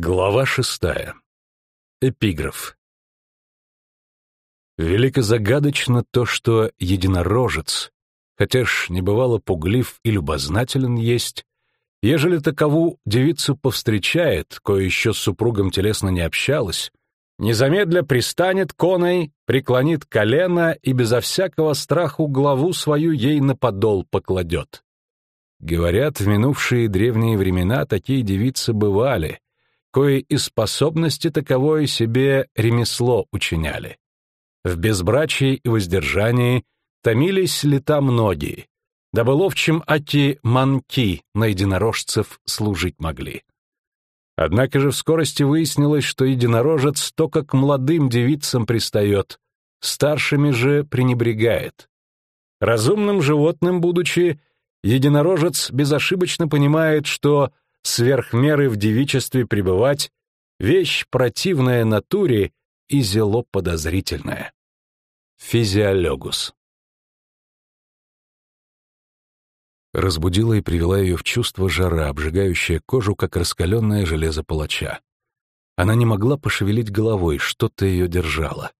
Глава шестая. Эпиграф. Велико загадочно то, что единорожец, хотя ж не бывало пуглив и любознателен есть, ежели такову девицу повстречает, кое еще с супругом телесно не общалась, незамедля пристанет коной, преклонит колено и безо всякого страху главу свою ей на подол покладет. Говорят, в минувшие древние времена такие девицы бывали — кое и способности таковое себе ремесло учиняли. В безбрачии и воздержании томились лета многие, дабы ловчим аки манки на единорожцев служить могли. Однако же в скорости выяснилось, что единорожец только к молодым девицам пристает, старшими же пренебрегает. Разумным животным, будучи, единорожец безошибочно понимает, что сверх меры в девичестве пребывать — вещь противная натуре и зело подозрительная. Физиологус. Разбудила и привела ее в чувство жара, обжигающая кожу, как раскаленное железо палача. Она не могла пошевелить головой, что-то ее держало.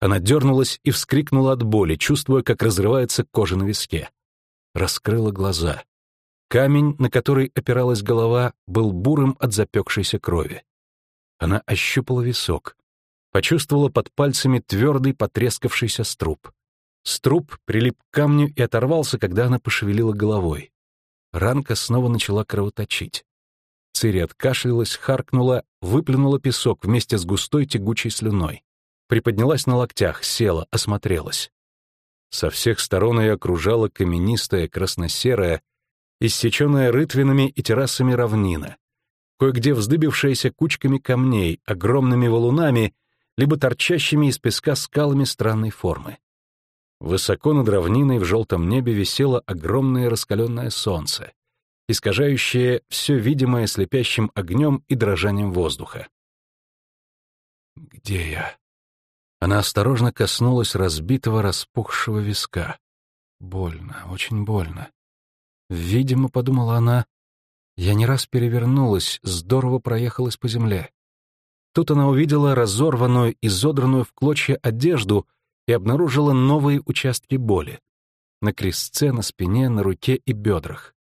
Она дернулась и вскрикнула от боли, чувствуя, как разрывается кожа на виске. Раскрыла глаза. Камень, на который опиралась голова, был бурым от запекшейся крови. Она ощупала висок, почувствовала под пальцами твердый потрескавшийся струп. Струп прилип к камню и оторвался, когда она пошевелила головой. Ранка снова начала кровоточить. Цири откашлялась, харкнула, выплюнула песок вместе с густой тягучей слюной. Приподнялась на локтях, села, осмотрелась. Со всех сторон ее окружала каменистая, красно-серая, иссеченная рытвинами и террасами равнина, кое-где вздыбившаяся кучками камней, огромными валунами, либо торчащими из песка скалами странной формы. Высоко над равниной в желтом небе висело огромное раскаленное солнце, искажающее все видимое слепящим огнем и дрожанием воздуха. «Где я?» Она осторожно коснулась разбитого распухшего виска. Больно, очень больно. Видимо, подумала она, я не раз перевернулась, здорово проехалась по земле. Тут она увидела разорванную, изодранную в клочья одежду и обнаружила новые участки боли. На крестце, на спине, на руке и бедрах.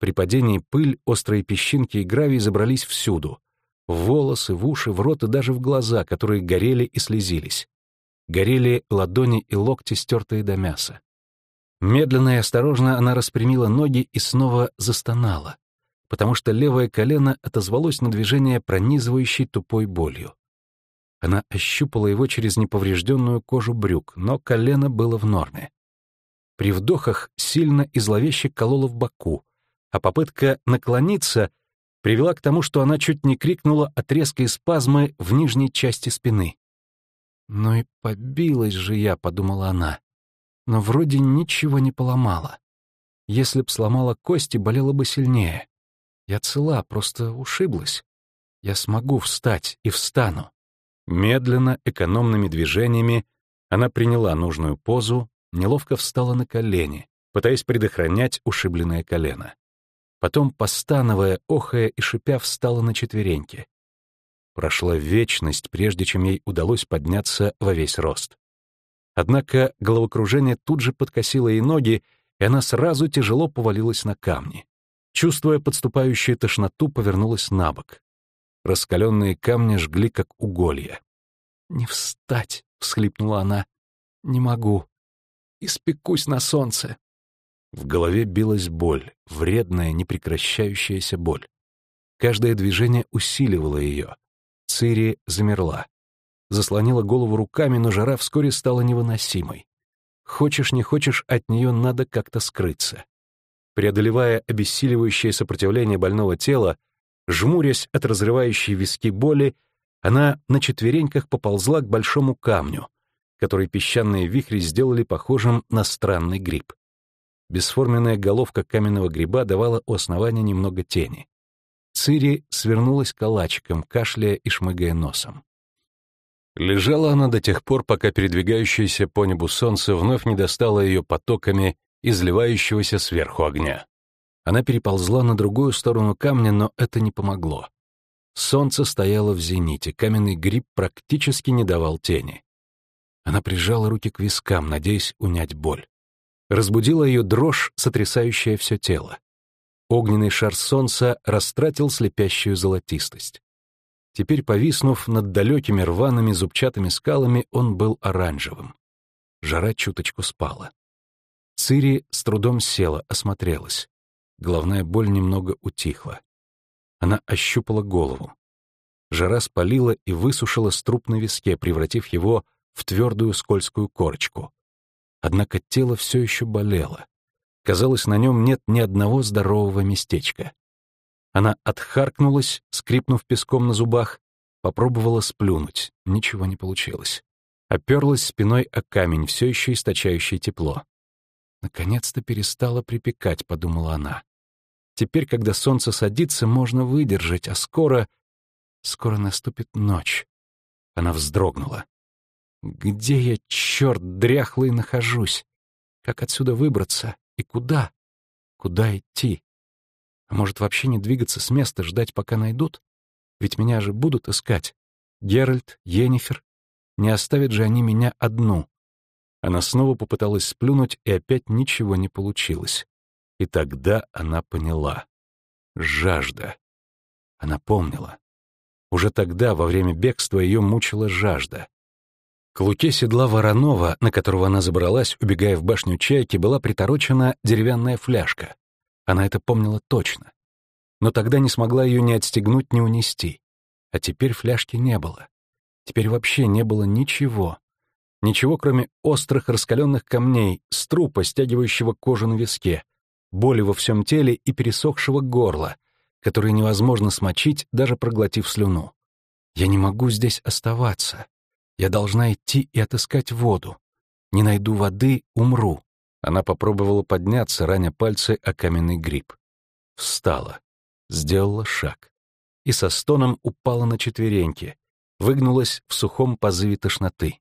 При падении пыль, острые песчинки и гравий забрались всюду. В волосы, в уши, в рот и даже в глаза, которые горели и слезились. Горели ладони и локти, стертые до мяса. Медленно и осторожно она распрямила ноги и снова застонала, потому что левое колено отозвалось на движение пронизывающей тупой болью. Она ощупала его через неповрежденную кожу брюк, но колено было в норме. При вдохах сильно и зловеще кололо в боку, а попытка наклониться привела к тому, что она чуть не крикнула от резкой спазмы в нижней части спины. «Ну и побилась же я», — подумала она но вроде ничего не поломала. Если б сломала кости, болела бы сильнее. Я цела, просто ушиблась. Я смогу встать и встану. Медленно, экономными движениями она приняла нужную позу, неловко встала на колени, пытаясь предохранять ушибленное колено. Потом, постановая, охая и шипя, встала на четвереньки. Прошла вечность, прежде чем ей удалось подняться во весь рост. Однако головокружение тут же подкосило ей ноги, и она сразу тяжело повалилась на камни. Чувствуя подступающую тошноту, повернулась на бок. Раскаленные камни жгли, как уголья. «Не встать!» — всхлипнула она. «Не могу. Испекусь на солнце». В голове билась боль, вредная, непрекращающаяся боль. Каждое движение усиливало ее. Цири замерла заслонила голову руками, но жара вскоре стала невыносимой. Хочешь, не хочешь, от нее надо как-то скрыться. Преодолевая обессиливающее сопротивление больного тела, жмурясь от разрывающей виски боли, она на четвереньках поползла к большому камню, который песчаные вихри сделали похожим на странный гриб. Бесформенная головка каменного гриба давала у основания немного тени. Цири свернулась калачиком, кашляя и шмыгая носом. Лежала она до тех пор, пока передвигающееся по небу солнце вновь не достало ее потоками изливающегося сверху огня. Она переползла на другую сторону камня, но это не помогло. Солнце стояло в зените, каменный гриб практически не давал тени. Она прижала руки к вискам, надеясь унять боль. Разбудила ее дрожь, сотрясающая все тело. Огненный шар солнца растратил слепящую золотистость. Теперь, повиснув над далекими рваными зубчатыми скалами, он был оранжевым. Жара чуточку спала. Цири с трудом села, осмотрелась. Головная боль немного утихла. Она ощупала голову. Жара спалила и высушила струп на виске, превратив его в твердую скользкую корочку. Однако тело все еще болело. Казалось, на нем нет ни одного здорового местечка. Она отхаркнулась, скрипнув песком на зубах, попробовала сплюнуть, ничего не получилось. Оперлась спиной о камень, все еще источающий тепло. «Наконец-то перестала припекать», — подумала она. «Теперь, когда солнце садится, можно выдержать, а скоро... скоро наступит ночь». Она вздрогнула. «Где я, черт, дряхлый, нахожусь? Как отсюда выбраться? И куда? Куда идти? А может, вообще не двигаться с места, ждать, пока найдут? Ведь меня же будут искать. Геральт, Йеннифер. Не оставят же они меня одну. Она снова попыталась сплюнуть, и опять ничего не получилось. И тогда она поняла. Жажда. Она помнила. Уже тогда, во время бегства, ее мучила жажда. К луке седла Воронова, на которого она забралась, убегая в башню чайки, была приторочена деревянная фляжка. Она это помнила точно. Но тогда не смогла ее ни отстегнуть, ни унести. А теперь фляжки не было. Теперь вообще не было ничего. Ничего, кроме острых раскаленных камней, струпа, стягивающего кожу на виске, боли во всем теле и пересохшего горла, которые невозможно смочить, даже проглотив слюну. Я не могу здесь оставаться. Я должна идти и отыскать воду. Не найду воды — умру. Она попробовала подняться, раня пальцы о каменный гриб. Встала, сделала шаг. И со стоном упала на четвереньки, выгнулась в сухом позыве тошноты.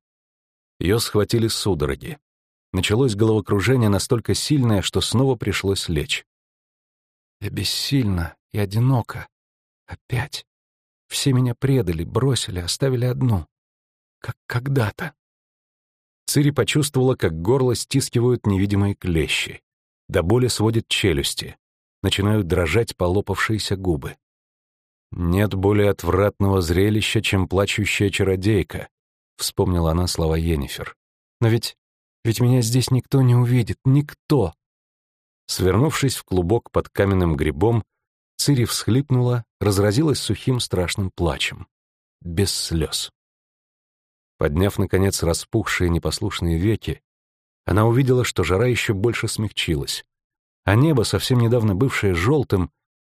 Ее схватили судороги. Началось головокружение настолько сильное, что снова пришлось лечь. Я бессильна и одинока. Опять. Все меня предали, бросили, оставили одну. Как когда-то. Цири почувствовала, как горло стискивают невидимые клещи. До боли сводит челюсти. Начинают дрожать полопавшиеся губы. Нет более отвратного зрелища, чем плачущая чародейка, — вспомнила она слова Йеннифер. «Но ведь... ведь меня здесь никто не увидит, никто!» Свернувшись в клубок под каменным грибом, Цири всхлипнула, разразилась сухим страшным плачем. Без слез. Подняв, наконец, распухшие непослушные веки, она увидела, что жара еще больше смягчилась, а небо, совсем недавно бывшее желтым,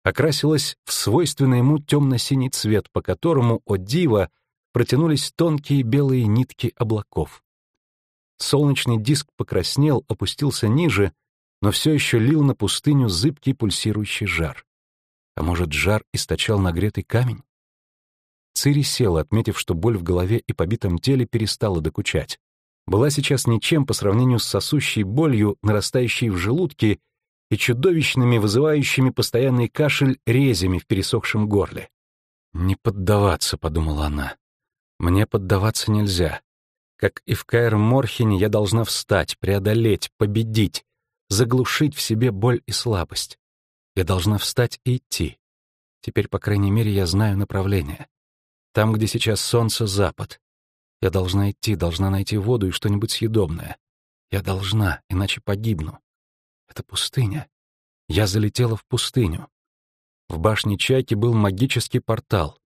окрасилось в свойственный ему темно-синий цвет, по которому, о диво, протянулись тонкие белые нитки облаков. Солнечный диск покраснел, опустился ниже, но все еще лил на пустыню зыбкий пульсирующий жар. А может, жар источал нагретый камень? Цири села, отметив, что боль в голове и побитом теле перестала докучать. Была сейчас ничем по сравнению с сосущей болью, нарастающей в желудке, и чудовищными, вызывающими постоянный кашель резями в пересохшем горле. «Не поддаваться», — подумала она. Мне поддаваться нельзя. Как и в Каэр-Морхене, я должна встать, преодолеть, победить, заглушить в себе боль и слабость. Я должна встать и идти. Теперь, по крайней мере, я знаю направление. Там, где сейчас солнце, запад. Я должна идти, должна найти воду и что-нибудь съедобное. Я должна, иначе погибну. Это пустыня. Я залетела в пустыню. В башне Чайки был магический портал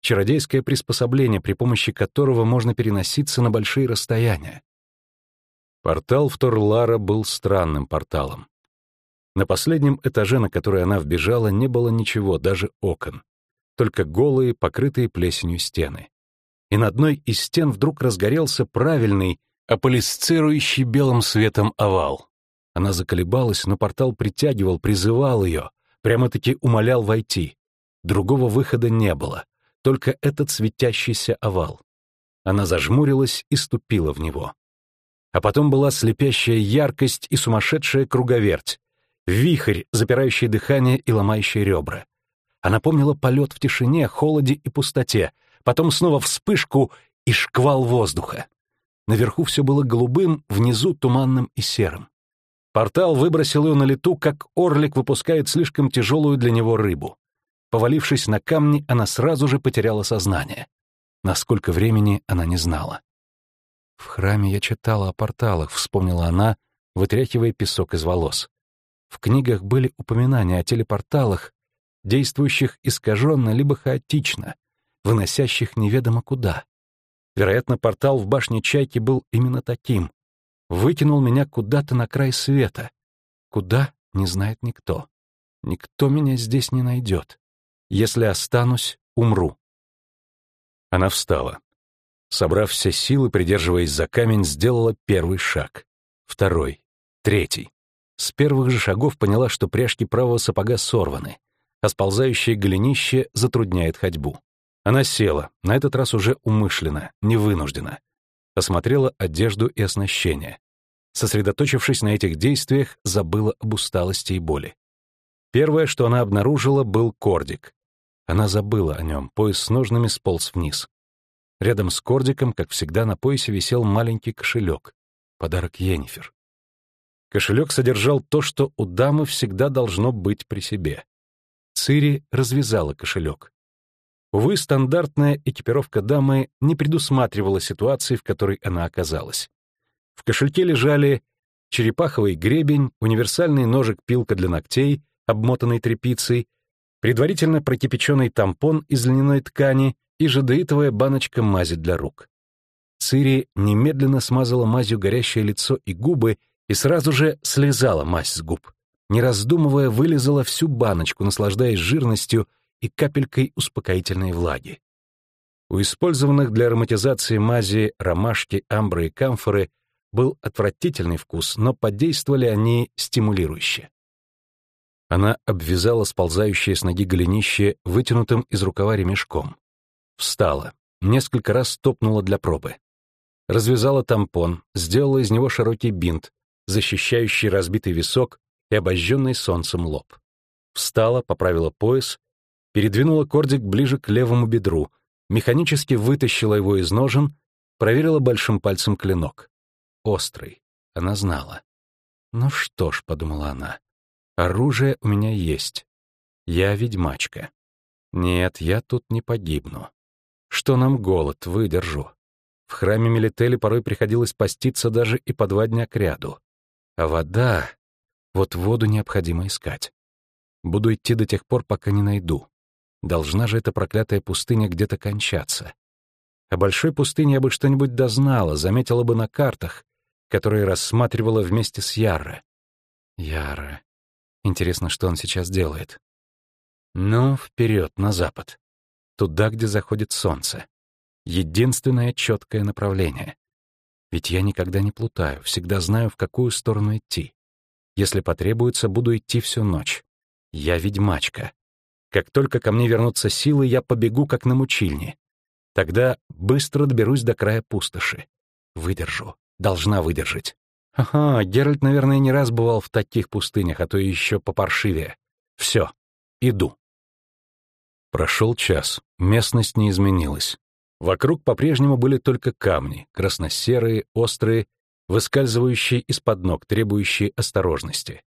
чародейское приспособление, при помощи которого можно переноситься на большие расстояния. Портал в Торлара был странным порталом. На последнем этаже, на который она вбежала, не было ничего, даже окон. Только голые, покрытые плесенью стены. И на одной из стен вдруг разгорелся правильный, аполисцирующий белым светом овал. Она заколебалась, но портал притягивал, призывал ее, прямо-таки умолял войти. Другого выхода не было — только этот светящийся овал. Она зажмурилась и ступила в него. А потом была слепящая яркость и сумасшедшая круговерть, вихрь, запирающий дыхание и ломающий ребра. Она помнила полет в тишине, холоде и пустоте, потом снова вспышку и шквал воздуха. Наверху все было голубым, внизу туманным и серым. Портал выбросил ее на лету, как орлик выпускает слишком тяжелую для него рыбу. Повалившись на камни, она сразу же потеряла сознание. Насколько времени она не знала. «В храме я читала о порталах», — вспомнила она, вытряхивая песок из волос. В книгах были упоминания о телепорталах, действующих искаженно либо хаотично, выносящих неведомо куда. Вероятно, портал в башне Чайки был именно таким. Выкинул меня куда-то на край света. Куда — не знает никто. Никто меня здесь не найдет. Если останусь, умру. Она встала. Собрав все силы, придерживаясь за камень, сделала первый шаг. Второй. Третий. С первых же шагов поняла, что пряжки правого сапога сорваны, а сползающее голенище затрудняет ходьбу. Она села, на этот раз уже умышленно, невынужденно. Осмотрела одежду и оснащение. Сосредоточившись на этих действиях, забыла об усталости и боли. Первое, что она обнаружила, был кордик. Она забыла о нем, пояс с ножными сполз вниз. Рядом с кордиком, как всегда, на поясе висел маленький кошелек. Подарок Йеннифер. Кошелек содержал то, что у дамы всегда должно быть при себе. Цири развязала кошелек. Увы, стандартная экипировка дамы не предусматривала ситуации, в которой она оказалась. В кошельке лежали черепаховый гребень, универсальный ножик-пилка для ногтей, обмотанный тряпицей, предварительно прокипяченный тампон из льняной ткани и жадеитовая баночка мази для рук. Цири немедленно смазала мазью горящее лицо и губы и сразу же слезала мазь с губ. Не раздумывая, вылезала всю баночку, наслаждаясь жирностью и капелькой успокоительной влаги. У использованных для ароматизации мази ромашки, амбры и камфоры был отвратительный вкус, но подействовали они стимулирующе. Она обвязала сползающее с ноги голенище вытянутым из рукава ремешком. Встала, несколько раз топнула для пробы. Развязала тампон, сделала из него широкий бинт, защищающий разбитый висок и обожженный солнцем лоб. Встала, поправила пояс передвинула кордик ближе к левому бедру, механически вытащила его из ножен, проверила большим пальцем клинок. Острый, она знала. «Ну что ж», — подумала она, — «оружие у меня есть. Я ведьмачка. Нет, я тут не погибну. Что нам голод, выдержу. В храме Мелители порой приходилось поститься даже и по два дня кряду. А вода... Вот воду необходимо искать. Буду идти до тех пор, пока не найду. Должна же эта проклятая пустыня где-то кончаться. О большой пустыне я бы что-нибудь дознала, заметила бы на картах, которые рассматривала вместе с Ярро. Ярро. Интересно, что он сейчас делает. Ну, вперед, на запад. Туда, где заходит солнце. Единственное четкое направление. Ведь я никогда не плутаю, всегда знаю, в какую сторону идти. Если потребуется, буду идти всю ночь. Я ведьмачка. Как только ко мне вернутся силы, я побегу, как на мучильне. Тогда быстро доберусь до края пустоши. Выдержу. Должна выдержать. Ага, Геральт, наверное, не раз бывал в таких пустынях, а то еще попаршивее. Все, иду. Прошел час, местность не изменилась. Вокруг по-прежнему были только камни, красно-серые, острые, выскальзывающие из-под ног, требующие осторожности.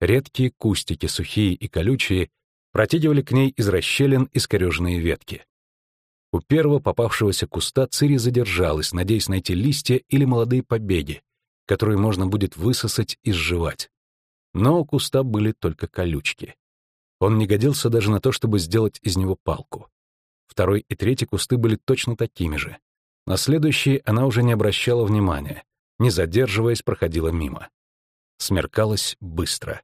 Редкие кустики, сухие и колючие, протягивали к ней из расщелин искореженные ветки. У первого попавшегося куста Цири задержалась, надеясь найти листья или молодые побеги, которые можно будет высосать и сживать. Но у куста были только колючки. Он не годился даже на то, чтобы сделать из него палку. Второй и третий кусты были точно такими же. На следующие она уже не обращала внимания, не задерживаясь, проходила мимо. Смеркалось быстро.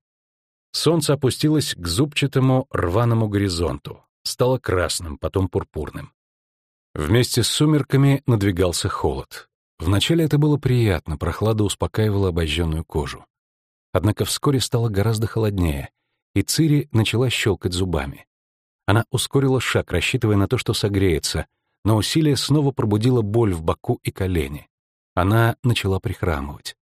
Солнце опустилось к зубчатому рваному горизонту, стало красным, потом пурпурным. Вместе с сумерками надвигался холод. Вначале это было приятно, прохлада успокаивала обожженную кожу. Однако вскоре стало гораздо холоднее, и Цири начала щелкать зубами. Она ускорила шаг, рассчитывая на то, что согреется, но усилие снова пробудило боль в боку и колени. Она начала прихрамывать.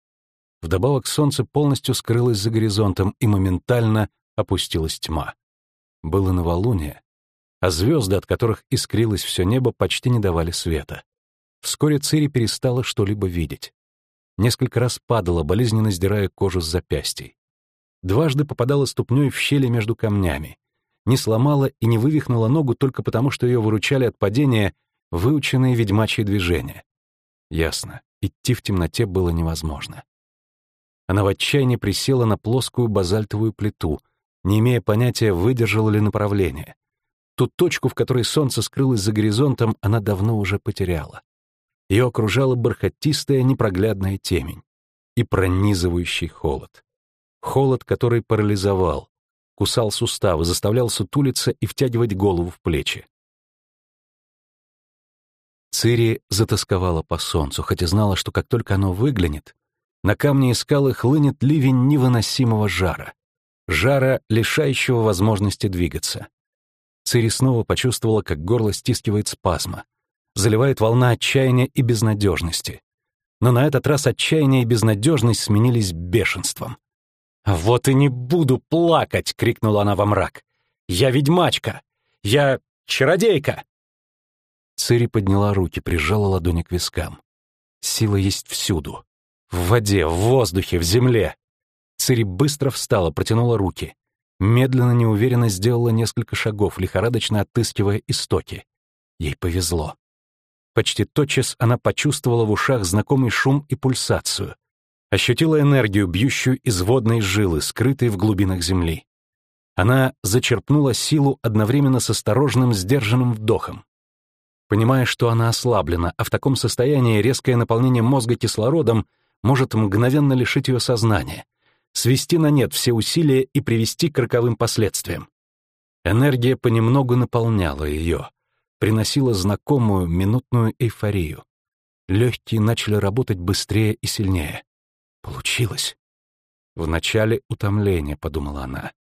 Вдобавок солнце полностью скрылось за горизонтом, и моментально опустилась тьма. Было новолуние, а звезды, от которых искрилось все небо, почти не давали света. Вскоре Цири перестала что-либо видеть. Несколько раз падала, болезненно сдирая кожу с запястий. Дважды попадала ступней в щели между камнями. Не сломала и не вывихнула ногу только потому, что ее выручали от падения выученные ведьмачьи движения. Ясно, идти в темноте было невозможно. Она в отчаянии присела на плоскую базальтовую плиту, не имея понятия, выдержала ли направление. Ту точку, в которой солнце скрылось за горизонтом, она давно уже потеряла. Ее окружала бархатистая непроглядная темень и пронизывающий холод. Холод, который парализовал, кусал суставы, заставлял сутулиться и втягивать голову в плечи. Цири затасковала по солнцу, хотя знала, что как только оно выглянет, на камни и скалы хлынет ливень невыносимого жара. Жара, лишающего возможности двигаться. Цири снова почувствовала, как горло стискивает спазма. Заливает волна отчаяния и безнадежности. Но на этот раз отчаяние и безнадежность сменились бешенством. «Вот и не буду плакать!» — крикнула она во мрак. «Я ведьмачка! Я чародейка!» Цири подняла руки, прижала ладони к вискам. Сила есть всюду. В воде, в воздухе, в земле. Цири быстро встала, протянула руки. Медленно, неуверенно сделала несколько шагов, лихорадочно отыскивая истоки. Ей повезло. Почти тотчас она почувствовала в ушах знакомый шум и пульсацию. Ощутила энергию, бьющую из водной жилы, скрытой в глубинах земли. Она зачерпнула силу одновременно с осторожным, сдержанным вдохом. Понимая, что она ослаблена, а в таком состоянии резкое наполнение мозга кислородом может мгновенно лишить ее сознания, свести на нет все усилия и привести к роковым последствиям. Энергия понемногу наполняла ее, приносила знакомую минутную эйфорию. Легкие начали работать быстрее и сильнее. Получилось. Вначале утомление, подумала она.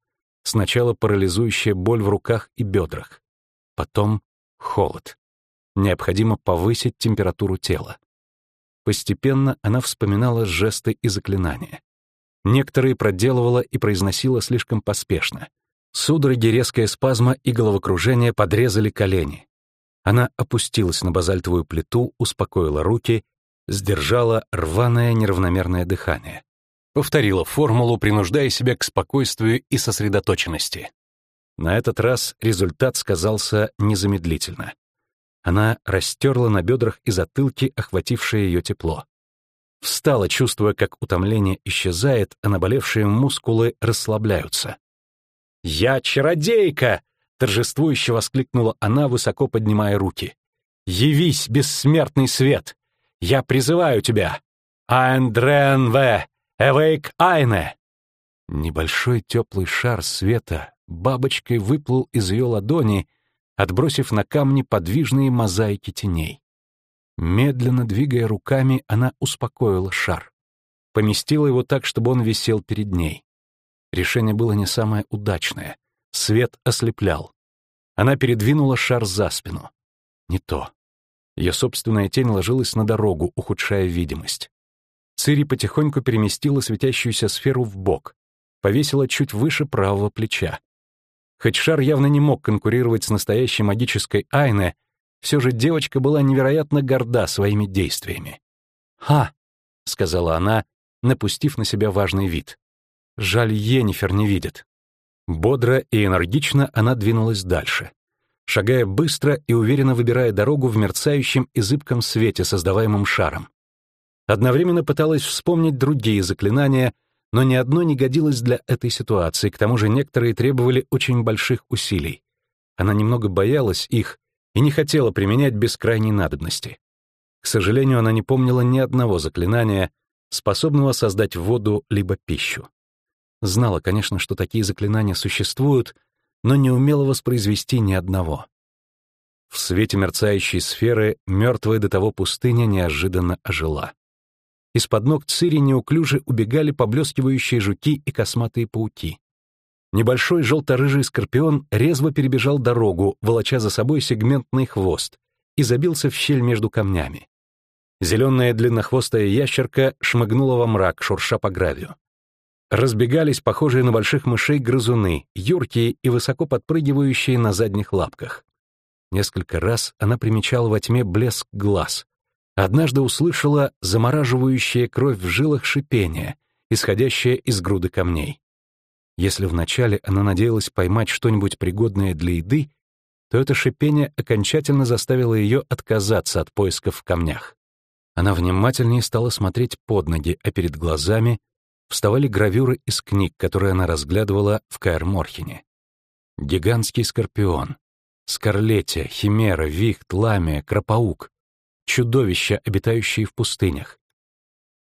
Сначала парализующая боль в руках и бедрах. Потом холод. Необходимо повысить температуру тела. Постепенно она вспоминала жесты и заклинания. Некоторые проделывала и произносила слишком поспешно. Судороги, резкая спазма и головокружение подрезали колени. Она опустилась на базальтовую плиту, успокоила руки, сдержала рваное неравномерное дыхание. Повторила формулу, принуждая себя к спокойствию и сосредоточенности. На этот раз результат сказался незамедлительно. Она растерла на бедрах и затылке охватившее ее тепло. Встала, чувствуя, как утомление исчезает, а наболевшие мускулы расслабляются. «Я чародейка!» — торжествующе воскликнула она, высоко поднимая руки. «Явись, бессмертный свет! Я призываю тебя! Айндрен В! Эвейк Айне!» Небольшой теплый шар света бабочкой выплыл из ее ладони — отбросив на камни подвижные мозаики теней. Медленно двигая руками, она успокоила шар. Поместила его так, чтобы он висел перед ней. Решение было не самое удачное. Свет ослеплял. Она передвинула шар за спину. Не то. Ее собственная тень ложилась на дорогу, ухудшая видимость. Цири потихоньку переместила светящуюся сферу в бок, повесила чуть выше правого плеча. Хоть шар явно не мог конкурировать с настоящей магической Айне, все же девочка была невероятно горда своими действиями. «Ха!» — сказала она, напустив на себя важный вид. «Жаль, Енифер не видит». Бодро и энергично она двинулась дальше, шагая быстро и уверенно выбирая дорогу в мерцающем и зыбком свете, создаваемом шаром. Одновременно пыталась вспомнить другие заклинания, но ни одно не годилось для этой ситуации, к тому же некоторые требовали очень больших усилий. Она немного боялась их и не хотела применять без крайней надобности. К сожалению, она не помнила ни одного заклинания, способного создать воду либо пищу. Знала, конечно, что такие заклинания существуют, но не умела воспроизвести ни одного. В свете мерцающей сферы мертвая до того пустыня неожиданно ожила. Из-под ног Цири неуклюже убегали поблескивающие жуки и косматые пауки. Небольшой желто-рыжий скорпион резво перебежал дорогу, волоча за собой сегментный хвост, и забился в щель между камнями. Зеленая длиннохвостая ящерка шмыгнула во мрак, шурша по гравию. разбегались похожие на больших мышей грызуны, юркие и высоко подпрыгивающие на задних лапках. Несколько раз она примечала во тьме блеск глаз. Однажды услышала замораживающее кровь в жилах шипение, исходящее из груды камней. Если вначале она надеялась поймать что-нибудь пригодное для еды, то это шипение окончательно заставило ее отказаться от поисков в камнях. Она внимательнее стала смотреть под ноги, а перед глазами вставали гравюры из книг, которые она разглядывала в Каэр-Морхене. Гигантский скорпион, скарлетия, химера, вихт, ламия, кропаук, чудовища, обитающие в пустынях.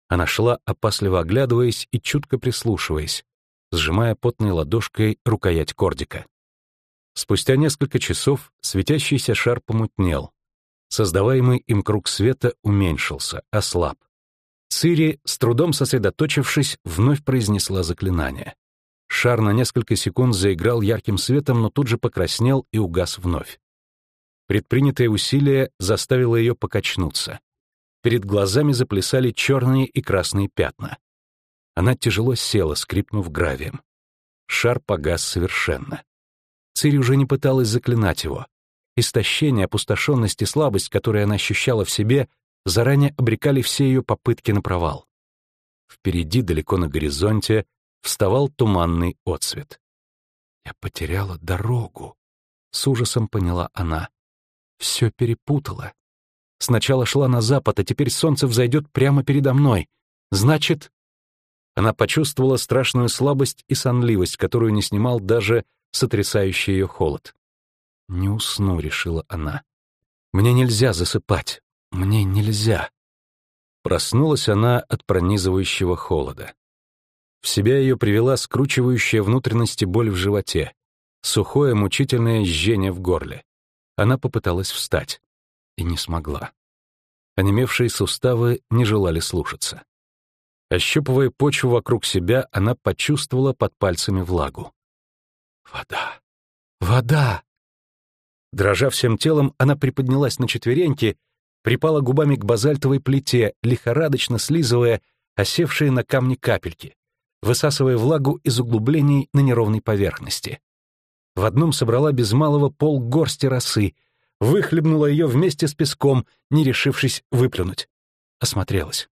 Она шла, опасливо оглядываясь и чутко прислушиваясь, сжимая потной ладошкой рукоять кордика. Спустя несколько часов светящийся шар помутнел. Создаваемый им круг света уменьшился, ослаб. Цири, с трудом сосредоточившись, вновь произнесла заклинание. Шар на несколько секунд заиграл ярким светом, но тут же покраснел и угас вновь. Предпринятое усилие заставило ее покачнуться. Перед глазами заплясали черные и красные пятна. Она тяжело села, скрипнув гравием. Шар погас совершенно. Цири уже не пыталась заклинать его. Истощение, опустошенность и слабость, которые она ощущала в себе, заранее обрекали все ее попытки на провал. Впереди, далеко на горизонте, вставал туманный отсвет. «Я потеряла дорогу», — с ужасом поняла она. «Все перепутала. Сначала шла на запад, а теперь солнце взойдет прямо передо мной. Значит...» Она почувствовала страшную слабость и сонливость, которую не снимал даже сотрясающий ее холод. «Не усну», — решила она. «Мне нельзя засыпать. Мне нельзя». Проснулась она от пронизывающего холода. В себя ее привела скручивающая внутренности боль в животе, сухое мучительное жжение в горле. Она попыталась встать и не смогла. Онемевшие суставы не желали слушаться. Ощупывая почву вокруг себя, она почувствовала под пальцами влагу. Вода! Вода! Дрожа всем телом, она приподнялась на четвереньки, припала губами к базальтовой плите, лихорадочно слизывая осевшие на камне капельки, высасывая влагу из углублений на неровной поверхности. В одном собрала без малого пол горсти росы, выхлебнула ее вместе с песком, не решившись выплюнуть. Осмотрелась.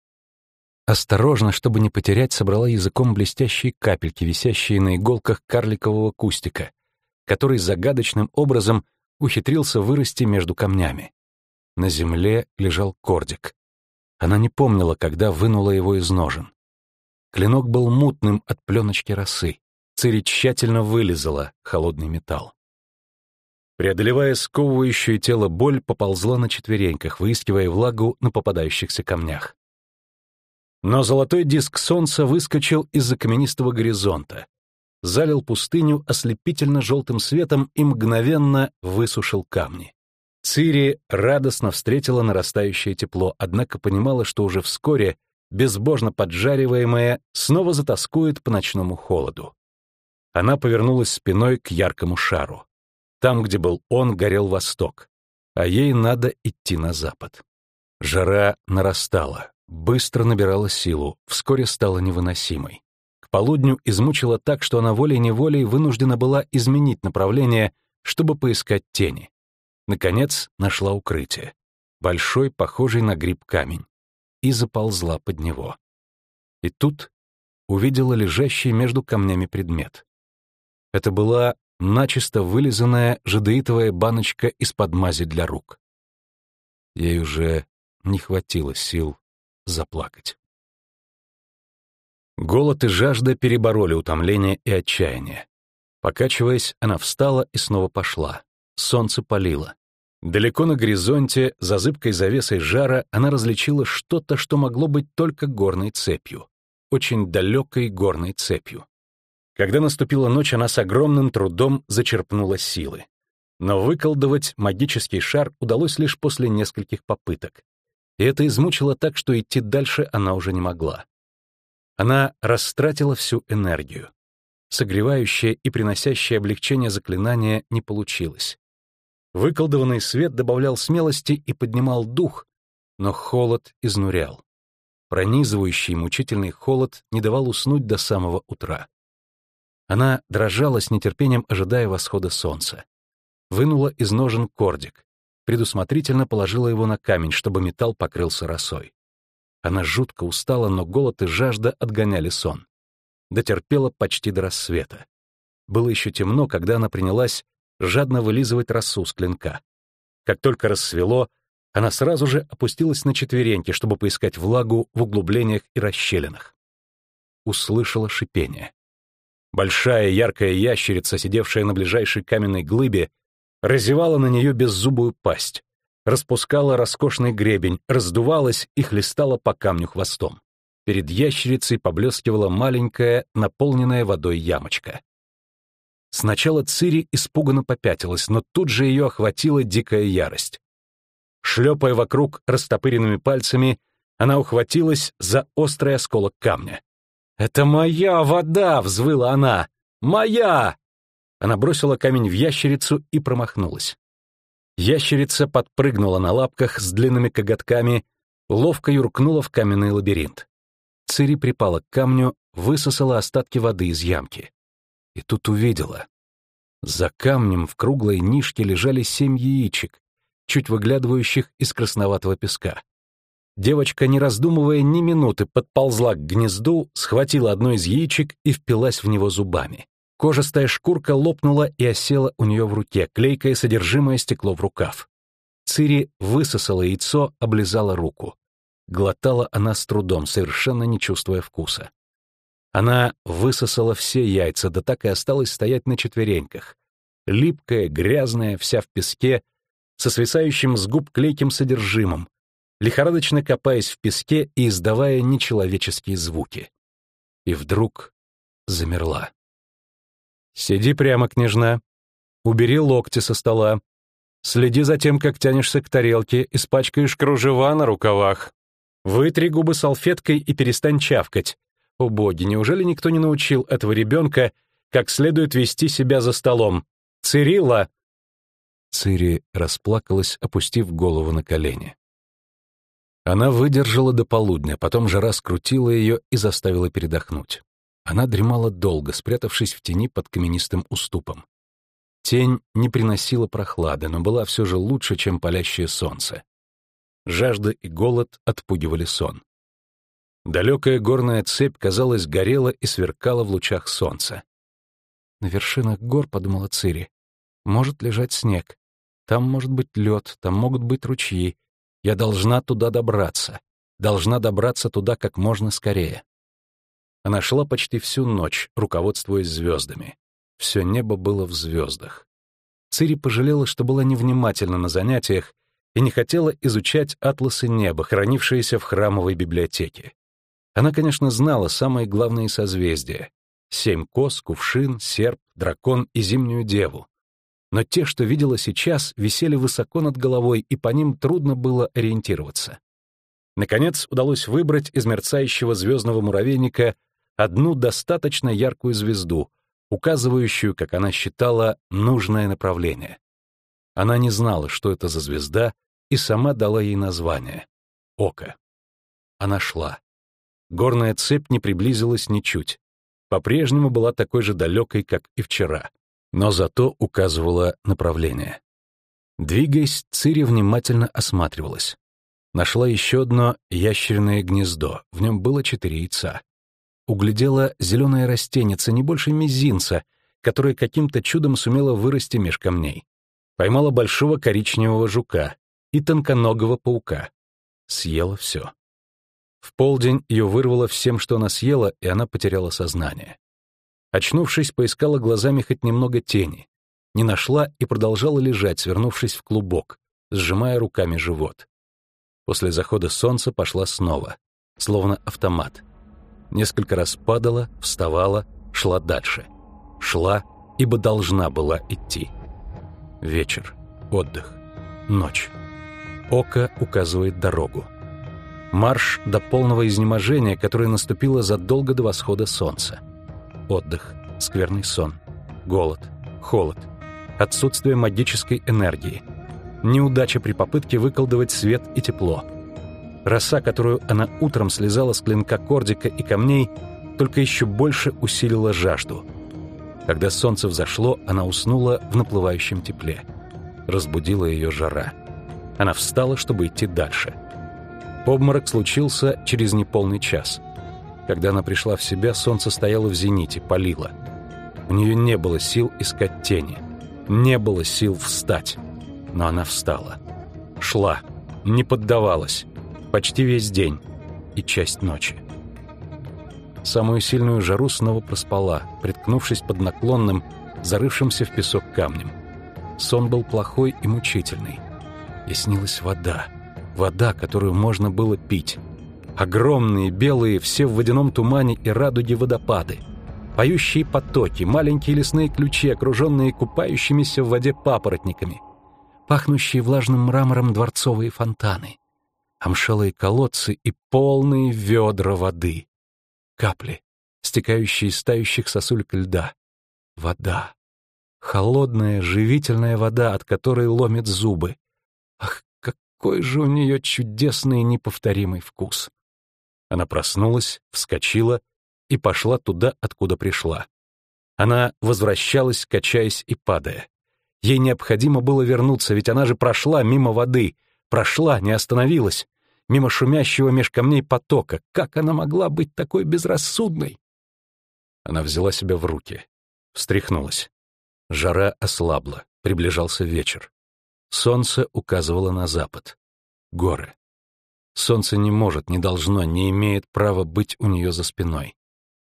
Осторожно, чтобы не потерять, собрала языком блестящие капельки, висящие на иголках карликового кустика, который загадочным образом ухитрился вырасти между камнями. На земле лежал кордик. Она не помнила, когда вынула его из ножен. Клинок был мутным от пленочки росы. Цири тщательно вылезала холодный металл. Преодолевая сковывающее тело боль, поползла на четвереньках, выискивая влагу на попадающихся камнях. Но золотой диск солнца выскочил из-за каменистого горизонта, залил пустыню ослепительно желтым светом и мгновенно высушил камни. Цири радостно встретила нарастающее тепло, однако понимала, что уже вскоре, безбожно поджариваемая, снова затаскует по ночному холоду. Она повернулась спиной к яркому шару. Там, где был он, горел восток, а ей надо идти на запад. Жара нарастала, Быстро набирала силу, вскоре стала невыносимой. К полудню измучила так, что она волей-неволей вынуждена была изменить направление, чтобы поискать тени. Наконец нашла укрытие. Большой, похожий на гриб камень. И заползла под него. И тут увидела лежащий между камнями предмет. Это была начисто вылизанная жадеитовая баночка из-под мази для рук. Ей уже не хватило сил заплакать. Голод и жажда перебороли утомление и отчаяние. Покачиваясь, она встала и снова пошла. Солнце палило. Далеко на горизонте, за зыбкой завесой жара, она различила что-то, что могло быть только горной цепью. Очень далекой горной цепью. Когда наступила ночь, она с огромным трудом зачерпнула силы. Но выколдовать магический шар удалось лишь после нескольких попыток и это измучило так, что идти дальше она уже не могла. Она растратила всю энергию. Согревающее и приносящее облегчение заклинания не получилось. Выколдованный свет добавлял смелости и поднимал дух, но холод изнурял. Пронизывающий мучительный холод не давал уснуть до самого утра. Она дрожала с нетерпением, ожидая восхода солнца. Вынула из ножен кордик, предусмотрительно положила его на камень, чтобы металл покрылся росой. Она жутко устала, но голод и жажда отгоняли сон. Дотерпела почти до рассвета. Было еще темно, когда она принялась жадно вылизывать росу с клинка. Как только рассвело, она сразу же опустилась на четвереньки, чтобы поискать влагу в углублениях и расщелинах. Услышала шипение. Большая яркая ящерица, сидевшая на ближайшей каменной глыбе, разевала на нее беззубую пасть, распускала роскошный гребень, раздувалась и хлестала по камню хвостом. Перед ящерицей поблескивала маленькая, наполненная водой ямочка. Сначала Цири испуганно попятилась, но тут же ее охватила дикая ярость. Шлепая вокруг растопыренными пальцами, она ухватилась за острый осколок камня. «Это моя вода!» — взвыла она. «Моя!» Она бросила камень в ящерицу и промахнулась. Ящерица подпрыгнула на лапках с длинными коготками, ловко юркнула в каменный лабиринт. Цири припала к камню, высосала остатки воды из ямки. И тут увидела. За камнем в круглой нишке лежали семь яичек, чуть выглядывающих из красноватого песка. Девочка, не раздумывая ни минуты, подползла к гнезду, схватила одно из яичек и впилась в него зубами. Кожистая шкурка лопнула и осела у нее в руке, клейкое содержимое стекло в рукав. Цири высосала яйцо, облизала руку. Глотала она с трудом, совершенно не чувствуя вкуса. Она высосала все яйца, да так и осталась стоять на четвереньках. Липкая, грязная, вся в песке, со свисающим с губ клейким содержимым, лихорадочно копаясь в песке и издавая нечеловеческие звуки. И вдруг замерла. «Сиди прямо, княжна. Убери локти со стола. Следи за тем, как тянешься к тарелке, испачкаешь кружева на рукавах. Вытри губы салфеткой и перестань чавкать. О боги, неужели никто не научил этого ребенка, как следует вести себя за столом? Цирилла!» Цири расплакалась, опустив голову на колени. Она выдержала до полудня, потом жара скрутила ее и заставила передохнуть. Она дремала долго, спрятавшись в тени под каменистым уступом. Тень не приносила прохлады, но была все же лучше, чем палящее солнце. Жажда и голод отпугивали сон. Далекая горная цепь, казалось, горела и сверкала в лучах солнца. На вершинах гор, подумала Цири, может лежать снег. Там может быть лед, там могут быть ручьи. Я должна туда добраться. Должна добраться туда как можно скорее. Она шла почти всю ночь, руководствуясь звездами. Все небо было в звездах. Цири пожалела, что была невнимательна на занятиях и не хотела изучать атласы неба, хранившиеся в храмовой библиотеке. Она, конечно, знала самые главные созвездия — семь кос, кувшин, серп, дракон и зимнюю деву но те, что видела сейчас, висели высоко над головой, и по ним трудно было ориентироваться. Наконец удалось выбрать из мерцающего звездного муравейника одну достаточно яркую звезду, указывающую, как она считала, нужное направление. Она не знала, что это за звезда, и сама дала ей название — Око. Она шла. Горная цепь не приблизилась ничуть. По-прежнему была такой же далекой, как и вчера но зато указывала направление. Двигаясь, Цири внимательно осматривалась. Нашла еще одно ящериное гнездо, в нем было четыре яйца. Углядела зеленое растенице, не больше мизинца, которое каким-то чудом сумело вырасти меж камней. Поймала большого коричневого жука и тонконогого паука. Съела все. В полдень ее вырвало всем, что она съела, и она потеряла сознание. Очнувшись, поискала глазами хоть немного тени. Не нашла и продолжала лежать, свернувшись в клубок, сжимая руками живот. После захода солнца пошла снова, словно автомат. Несколько раз падала, вставала, шла дальше. Шла, ибо должна была идти. Вечер, отдых, ночь. Око указывает дорогу. Марш до полного изнеможения, которое наступило задолго до восхода солнца отдых, скверный сон, голод, холод, отсутствие магической энергии, неудача при попытке выколдовать свет и тепло. Роса, которую она утром слезала с клинка кордика и камней, только еще больше усилила жажду. Когда солнце взошло, она уснула в наплывающем тепле. Разбудила ее жара. Она встала, чтобы идти дальше. Обморок случился через неполный час. Когда она пришла в себя, солнце стояло в зените, палило. У нее не было сил искать тени. Не было сил встать. Но она встала. Шла. Не поддавалась почти весь день и часть ночи. Самую сильную жару снова проспала, приткнувшись под наклонным, зарывшимся в песок камнем. Сон был плохой и мучительный. И снилась вода. Вода, которую можно было пить. Огромные, белые, все в водяном тумане и радуге водопады. Поющие потоки, маленькие лесные ключи, окруженные купающимися в воде папоротниками. Пахнущие влажным мрамором дворцовые фонтаны амшелые колодцы и полные ведра воды. Капли, стекающие из тающих сосулек льда. Вода. Холодная, живительная вода, от которой ломит зубы. Ах, какой же у нее чудесный и неповторимый вкус. Она проснулась, вскочила и пошла туда, откуда пришла. Она возвращалась, качаясь и падая. Ей необходимо было вернуться, ведь она же прошла мимо воды, прошла, не остановилась мимо шумящего меж камней потока. Как она могла быть такой безрассудной? Она взяла себя в руки, встряхнулась. Жара ослабла, приближался вечер. Солнце указывало на запад. Горы. Солнце не может, не должно, не имеет права быть у нее за спиной.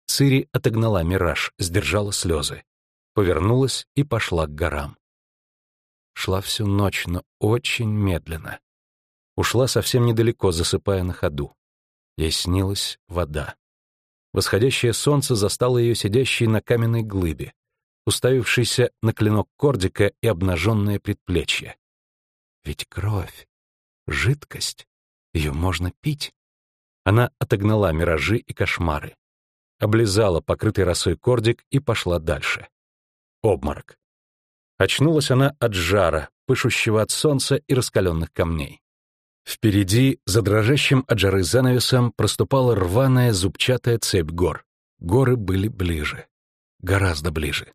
Цири отогнала мираж, сдержала слезы. Повернулась и пошла к горам. Шла всю ночь, но очень медленно ушла совсем недалеко, засыпая на ходу. Ей снилась вода. Восходящее солнце застало ее сидящей на каменной глыбе, уставившейся на клинок кордика и обнаженное предплечье. Ведь кровь, жидкость, ее можно пить. Она отогнала миражи и кошмары, облизала покрытый росой кордик и пошла дальше. Обморок. Очнулась она от жара, пышущего от солнца и раскаленных камней. Впереди, за дрожащим от жары занавесом, проступала рваная зубчатая цепь гор. Горы были ближе. Гораздо ближе.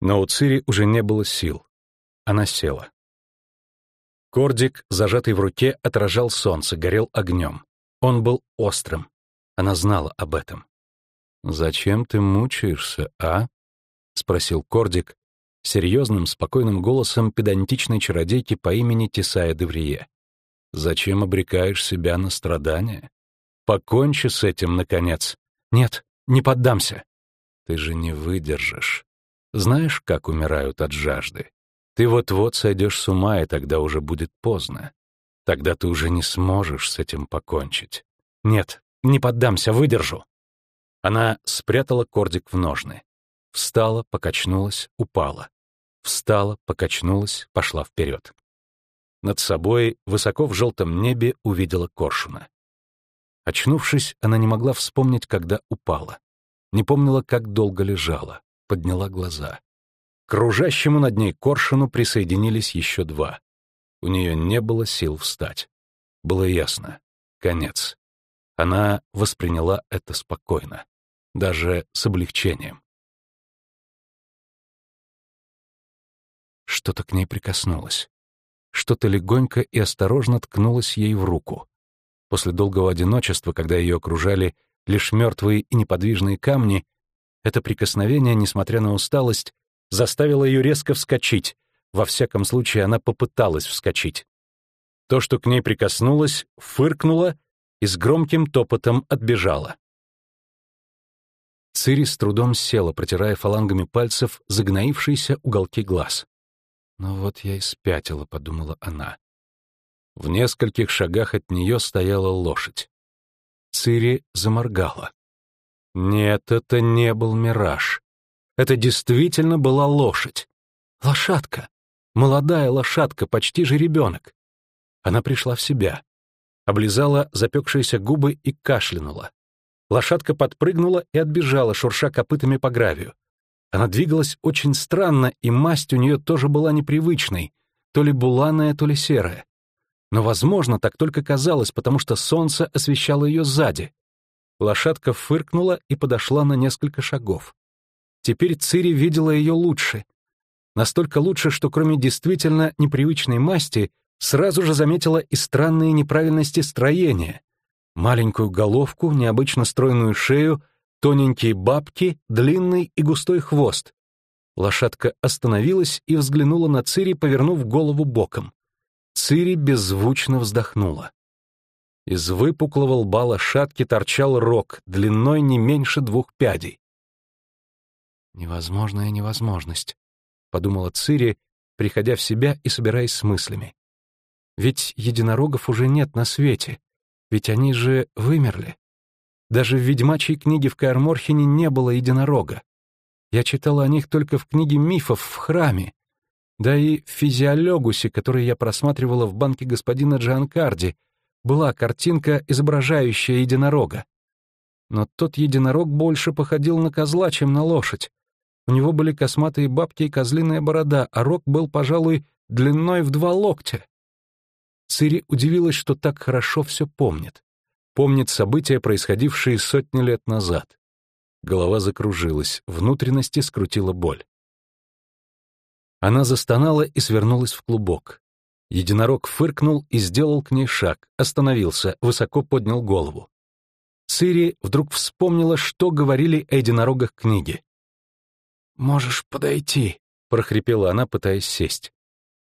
Но у Цири уже не было сил. Она села. Кордик, зажатый в руке, отражал солнце, горел огнем. Он был острым. Она знала об этом. «Зачем ты мучаешься, а?» — спросил Кордик серьезным, спокойным голосом педантичной чародейки по имени Тесая Деврие. Зачем обрекаешь себя на страдания? Покончи с этим, наконец. Нет, не поддамся. Ты же не выдержишь. Знаешь, как умирают от жажды? Ты вот-вот сойдешь с ума, и тогда уже будет поздно. Тогда ты уже не сможешь с этим покончить. Нет, не поддамся, выдержу. Она спрятала кордик в ножны. Встала, покачнулась, упала. Встала, покачнулась, пошла вперед. Над собой, высоко в желтом небе, увидела коршуна. Очнувшись, она не могла вспомнить, когда упала. Не помнила, как долго лежала. Подняла глаза. К кружащему над ней коршуну присоединились еще два. У нее не было сил встать. Было ясно. Конец. Она восприняла это спокойно. Даже с облегчением. Что-то к ней прикоснулось. Что-то легонько и осторожно ткнулось ей в руку. После долгого одиночества, когда ее окружали лишь мертвые и неподвижные камни, это прикосновение, несмотря на усталость, заставило ее резко вскочить. Во всяком случае, она попыталась вскочить. То, что к ней прикоснулось, фыркнуло и с громким топотом отбежала. Цири с трудом села, протирая фалангами пальцев загноившиеся уголки глаз. «Ну вот я и спятила», — подумала она. В нескольких шагах от нее стояла лошадь. Цири заморгала. Нет, это не был мираж. Это действительно была лошадь. Лошадка. Молодая лошадка, почти же ребенок. Она пришла в себя. Облизала запекшиеся губы и кашлянула. Лошадка подпрыгнула и отбежала, шурша копытами по гравию. Она двигалась очень странно, и масть у нее тоже была непривычной, то ли буланая, то ли серая. Но, возможно, так только казалось, потому что солнце освещало ее сзади. Лошадка фыркнула и подошла на несколько шагов. Теперь Цири видела ее лучше. Настолько лучше, что кроме действительно непривычной масти, сразу же заметила и странные неправильности строения. Маленькую головку, необычно стройную шею, тоненькие бабки, длинный и густой хвост. Лошадка остановилась и взглянула на Цири, повернув голову боком. Цири беззвучно вздохнула. Из выпуклого лба лошадки торчал рог, длиной не меньше двух пядей. «Невозможная невозможность», — подумала Цири, приходя в себя и собираясь с мыслями. «Ведь единорогов уже нет на свете, ведь они же вымерли. Даже в ведьмачьей книге в Каэрморхене не было единорога. Я читала о них только в книге мифов в храме, да и в физиологусе, который я просматривала в банке господина Джанкарди, была картинка, изображающая единорога. Но тот единорог больше походил на козла, чем на лошадь. У него были косматые бабки и козлиная борода, а рог был, пожалуй, длиной в два локтя. Цири удивилась, что так хорошо все помнит. Помнит события, происходившие сотни лет назад. Голова закружилась, внутренности скрутила боль. Она застонала и свернулась в клубок. Единорог фыркнул и сделал к ней шаг, остановился, высоко поднял голову. Цири вдруг вспомнила, что говорили о единорогах книги. «Можешь подойти», — прохрипела она, пытаясь сесть.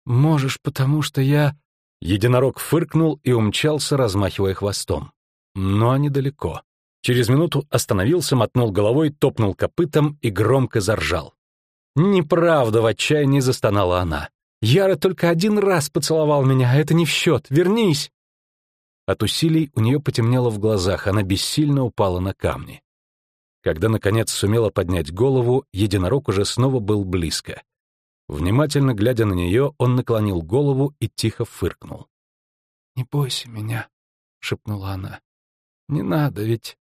«Можешь, потому что я...» Единорог фыркнул и умчался, размахивая хвостом. Но недалеко. Через минуту остановился, мотнул головой, топнул копытом и громко заржал. «Неправда!» — в отчаянии застонала она. «Яра только один раз поцеловал меня, а это не в счет. Вернись!» От усилий у нее потемнело в глазах, она бессильно упала на камни. Когда, наконец, сумела поднять голову, единорог уже снова был близко. Внимательно глядя на нее, он наклонил голову и тихо фыркнул. «Не бойся меня», — шепнула она. «Не надо, ведь...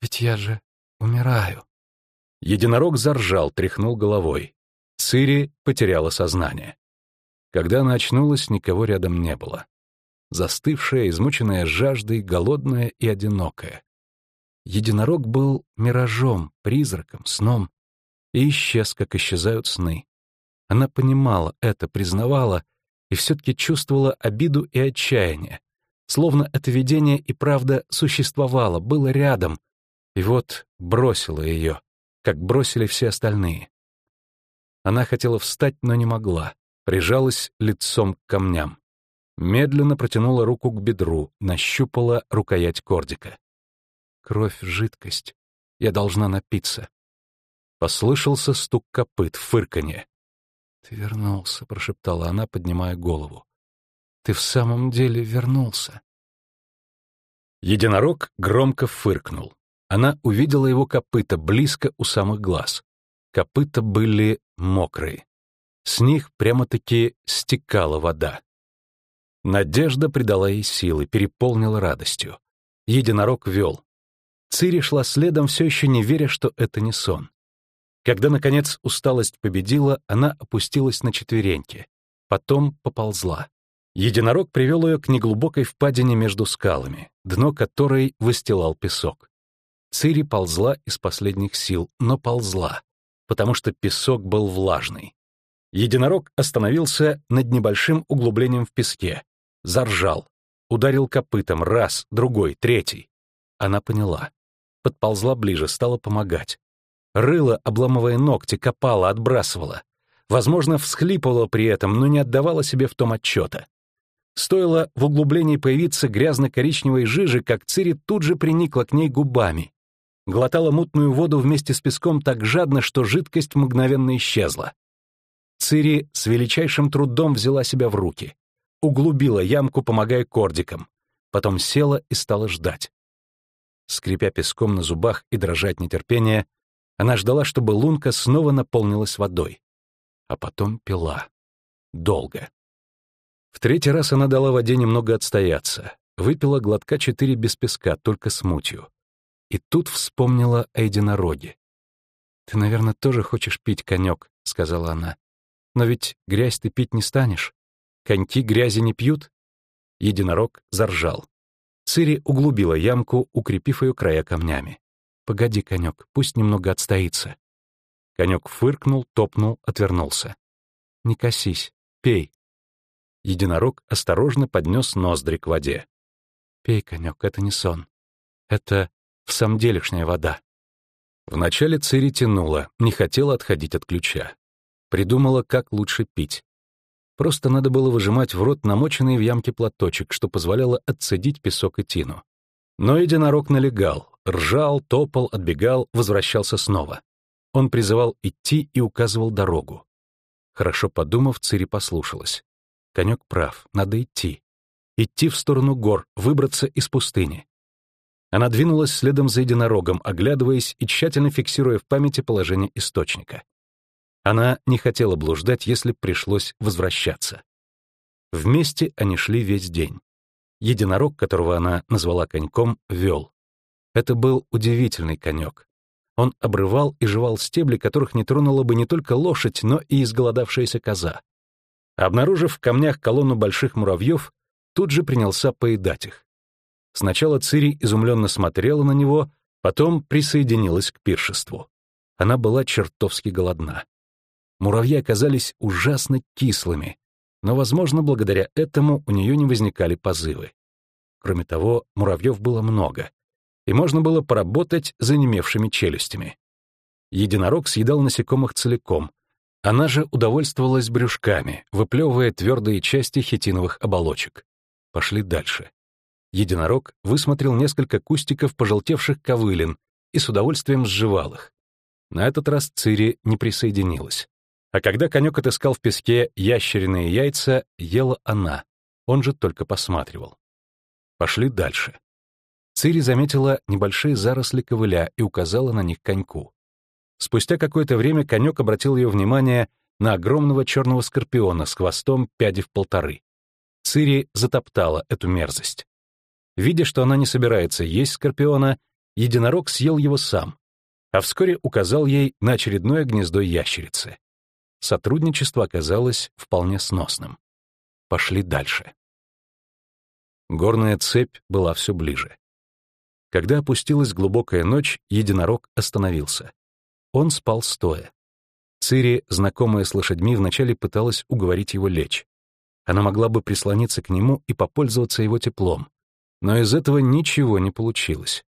ведь я же умираю». Единорог заржал, тряхнул головой. Цири потеряла сознание. Когда она очнулась, никого рядом не было. Застывшая, измученная жаждой, голодная и одинокая. Единорог был миражом, призраком, сном, и исчез, как исчезают сны. Она понимала это, признавала, и все-таки чувствовала обиду и отчаяние, словно это видение и правда существовало, было рядом, и вот бросило ее, как бросили все остальные. Она хотела встать, но не могла, прижалась лицом к камням. Медленно протянула руку к бедру, нащупала рукоять кордика. Кровь — жидкость. Я должна напиться. Послышался стук копыт, фырканье. «Ты вернулся», — прошептала она, поднимая голову. «Ты в самом деле вернулся». Единорог громко фыркнул. Она увидела его копыта близко у самых глаз. Копыта были мокрые. С них прямо-таки стекала вода. Надежда придала ей силы, переполнила радостью. Единорог вел. Цири шла следом, все еще не веря, что это не сон. Когда, наконец, усталость победила, она опустилась на четвереньки. Потом поползла. Единорог привел ее к неглубокой впадине между скалами, дно которой выстилал песок. Цири ползла из последних сил, но ползла, потому что песок был влажный. Единорог остановился над небольшим углублением в песке, заржал, ударил копытом раз, другой, третий. Она поняла. Подползла ближе, стала помогать. Рыла, обламывая ногти, копала, отбрасывала. Возможно, всхлипывала при этом, но не отдавала себе в том отчета. Стоило в углублении появиться грязно-коричневой жижи, как Цири тут же приникла к ней губами, глотала мутную воду вместе с песком так жадно, что жидкость мгновенно исчезла. Цири с величайшим трудом взяла себя в руки, углубила ямку, помогая кордикам, потом села и стала ждать. Скрипя песком на зубах и дрожа от нетерпения, она ждала, чтобы лунка снова наполнилась водой. А потом пила. Долго. В третий раз она дала воде немного отстояться, выпила глотка четыре без песка, только с мутью. И тут вспомнила о единороге. «Ты, наверное, тоже хочешь пить конек», — сказала она. «Но ведь грязь ты пить не станешь. Коньки грязи не пьют». Единорог заржал. Цири углубила ямку, укрепив ее края камнями. «Погоди, конек, пусть немного отстоится». Конек фыркнул, топнул, отвернулся. «Не косись, пей». Единорог осторожно поднес ноздри к воде. «Пей, конек, это не сон. Это в самом делешняя вода». Вначале Цири тянула, не хотела отходить от ключа. Придумала, как лучше пить. Просто надо было выжимать в рот намоченный в ямке платочек, что позволяло отцедить песок и тину. Но единорог налегал, ржал, топал, отбегал, возвращался снова. Он призывал идти и указывал дорогу. Хорошо подумав, Цири послушалась. Конек прав, надо идти. Идти в сторону гор, выбраться из пустыни. Она двинулась следом за единорогом, оглядываясь и тщательно фиксируя в памяти положение источника. Она не хотела блуждать, если пришлось возвращаться. Вместе они шли весь день. Единорог, которого она назвала коньком, вел. Это был удивительный конек. Он обрывал и жевал стебли, которых не тронула бы не только лошадь, но и изголодавшаяся коза. Обнаружив в камнях колонну больших муравьев, тут же принялся поедать их. Сначала Цири изумленно смотрела на него, потом присоединилась к пиршеству. Она была чертовски голодна. Муравьи оказались ужасно кислыми, но, возможно, благодаря этому у нее не возникали позывы. Кроме того, муравьев было много, и можно было поработать занемевшими челюстями. Единорог съедал насекомых целиком, она же удовольствовалась брюшками, выплевывая твердые части хитиновых оболочек. Пошли дальше. Единорог высмотрел несколько кустиков пожелтевших ковылин и с удовольствием сживал их. На этот раз Цири не присоединилась. А когда конек отыскал в песке ящериные яйца, ела она. Он же только посматривал. Пошли дальше. Цири заметила небольшие заросли ковыля и указала на них коньку. Спустя какое-то время конек обратил ее внимание на огромного черного скорпиона с хвостом пяди в полторы. Цири затоптала эту мерзость. Видя, что она не собирается есть скорпиона, единорог съел его сам, а вскоре указал ей на очередное гнездо ящерицы сотрудничество оказалось вполне сносным. Пошли дальше. Горная цепь была все ближе. Когда опустилась глубокая ночь, единорог остановился. Он спал стоя. Цири, знакомая с лошадьми, вначале пыталась уговорить его лечь. Она могла бы прислониться к нему и попользоваться его теплом. Но из этого ничего не получилось.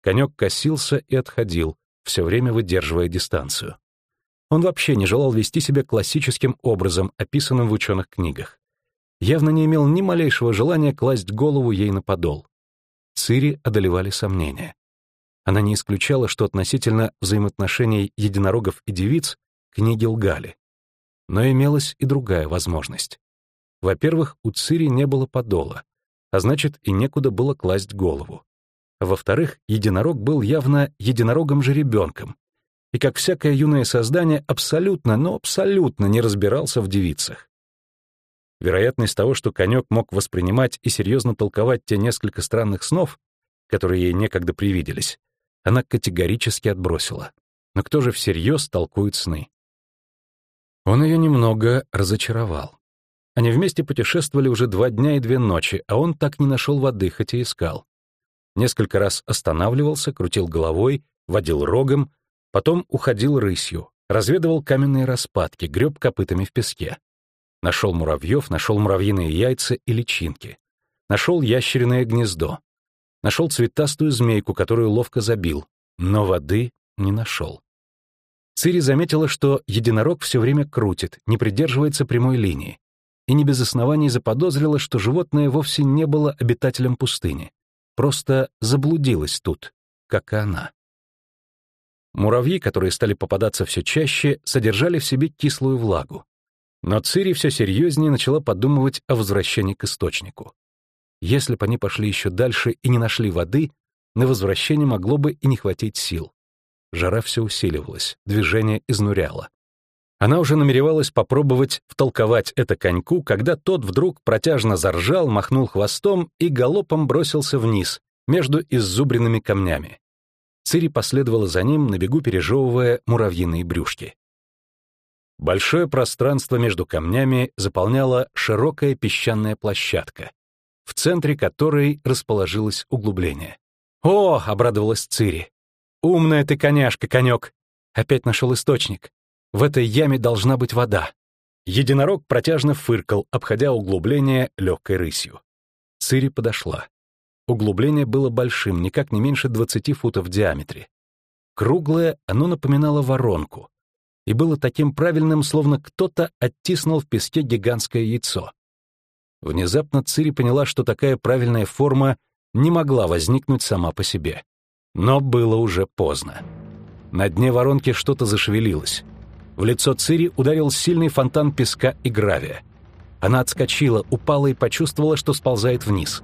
Конек косился и отходил, все время выдерживая дистанцию. Он вообще не желал вести себя классическим образом, описанным в ученых книгах. Явно не имел ни малейшего желания класть голову ей на подол. Цири одолевали сомнения. Она не исключала, что относительно взаимоотношений единорогов и девиц книги лгали. Но имелась и другая возможность. Во-первых, у Цири не было подола, а значит, и некуда было класть голову. Во-вторых, единорог был явно единорогом-жеребенком, и, как всякое юное создание, абсолютно, но абсолютно не разбирался в девицах. Вероятность того, что конек мог воспринимать и серьезно толковать те несколько странных снов, которые ей некогда привиделись, она категорически отбросила. Но кто же всерьез толкует сны? Он ее немного разочаровал. Они вместе путешествовали уже два дня и две ночи, а он так не нашел воды, хотя искал. Несколько раз останавливался, крутил головой, водил рогом, Потом уходил рысью, разведывал каменные распадки, греб копытами в песке. Нашел муравьев, нашел муравьиные яйца и личинки. Нашел ящериное гнездо. Нашел цветастую змейку, которую ловко забил, но воды не нашел. Цири заметила, что единорог все время крутит, не придерживается прямой линии, и не без оснований заподозрила, что животное вовсе не было обитателем пустыни, просто заблудилось тут, как и она. Муравьи, которые стали попадаться все чаще, содержали в себе кислую влагу. Но Цири все серьезнее начала подумывать о возвращении к источнику. Если бы они пошли еще дальше и не нашли воды, на возвращение могло бы и не хватить сил. Жара все усиливалась, движение изнуряло. Она уже намеревалась попробовать втолковать это коньку, когда тот вдруг протяжно заржал, махнул хвостом и галопом бросился вниз, между иззубренными камнями. Цири последовала за ним, на бегу пережевывая муравьиные брюшки. Большое пространство между камнями заполняла широкая песчаная площадка, в центре которой расположилось углубление. «О!» — обрадовалась Цири. «Умная ты коняшка, конек! Опять нашел источник. В этой яме должна быть вода». Единорог протяжно фыркал, обходя углубление легкой рысью. Цири подошла. Углубление было большим, никак не меньше 20 футов в диаметре. Круглое, оно напоминало воронку. И было таким правильным, словно кто-то оттиснул в песке гигантское яйцо. Внезапно Цири поняла, что такая правильная форма не могла возникнуть сама по себе. Но было уже поздно. На дне воронки что-то зашевелилось. В лицо Цири ударил сильный фонтан песка и гравия. Она отскочила, упала и почувствовала, что сползает вниз.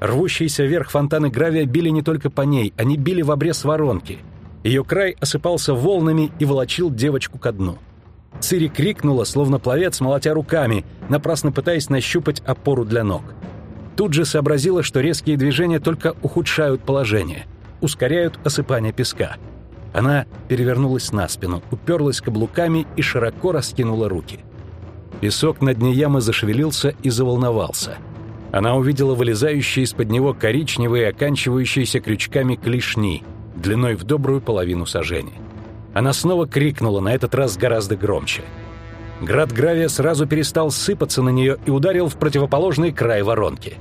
Рвущиеся вверх фонтаны гравия били не только по ней, они били в обрез воронки — ее край осыпался волнами и волочил девочку ко дну. Цири крикнула, словно пловец, молотя руками, напрасно пытаясь нащупать опору для ног. Тут же сообразила, что резкие движения только ухудшают положение, ускоряют осыпание песка. Она перевернулась на спину, уперлась каблуками и широко раскинула руки. Песок на дне ямы зашевелился и заволновался. Она увидела вылезающие из-под него коричневые, оканчивающиеся крючками клешни — длиной в добрую половину сажения. Она снова крикнула, на этот раз гораздо громче. Град гравия сразу перестал сыпаться на нее и ударил в противоположный край воронки.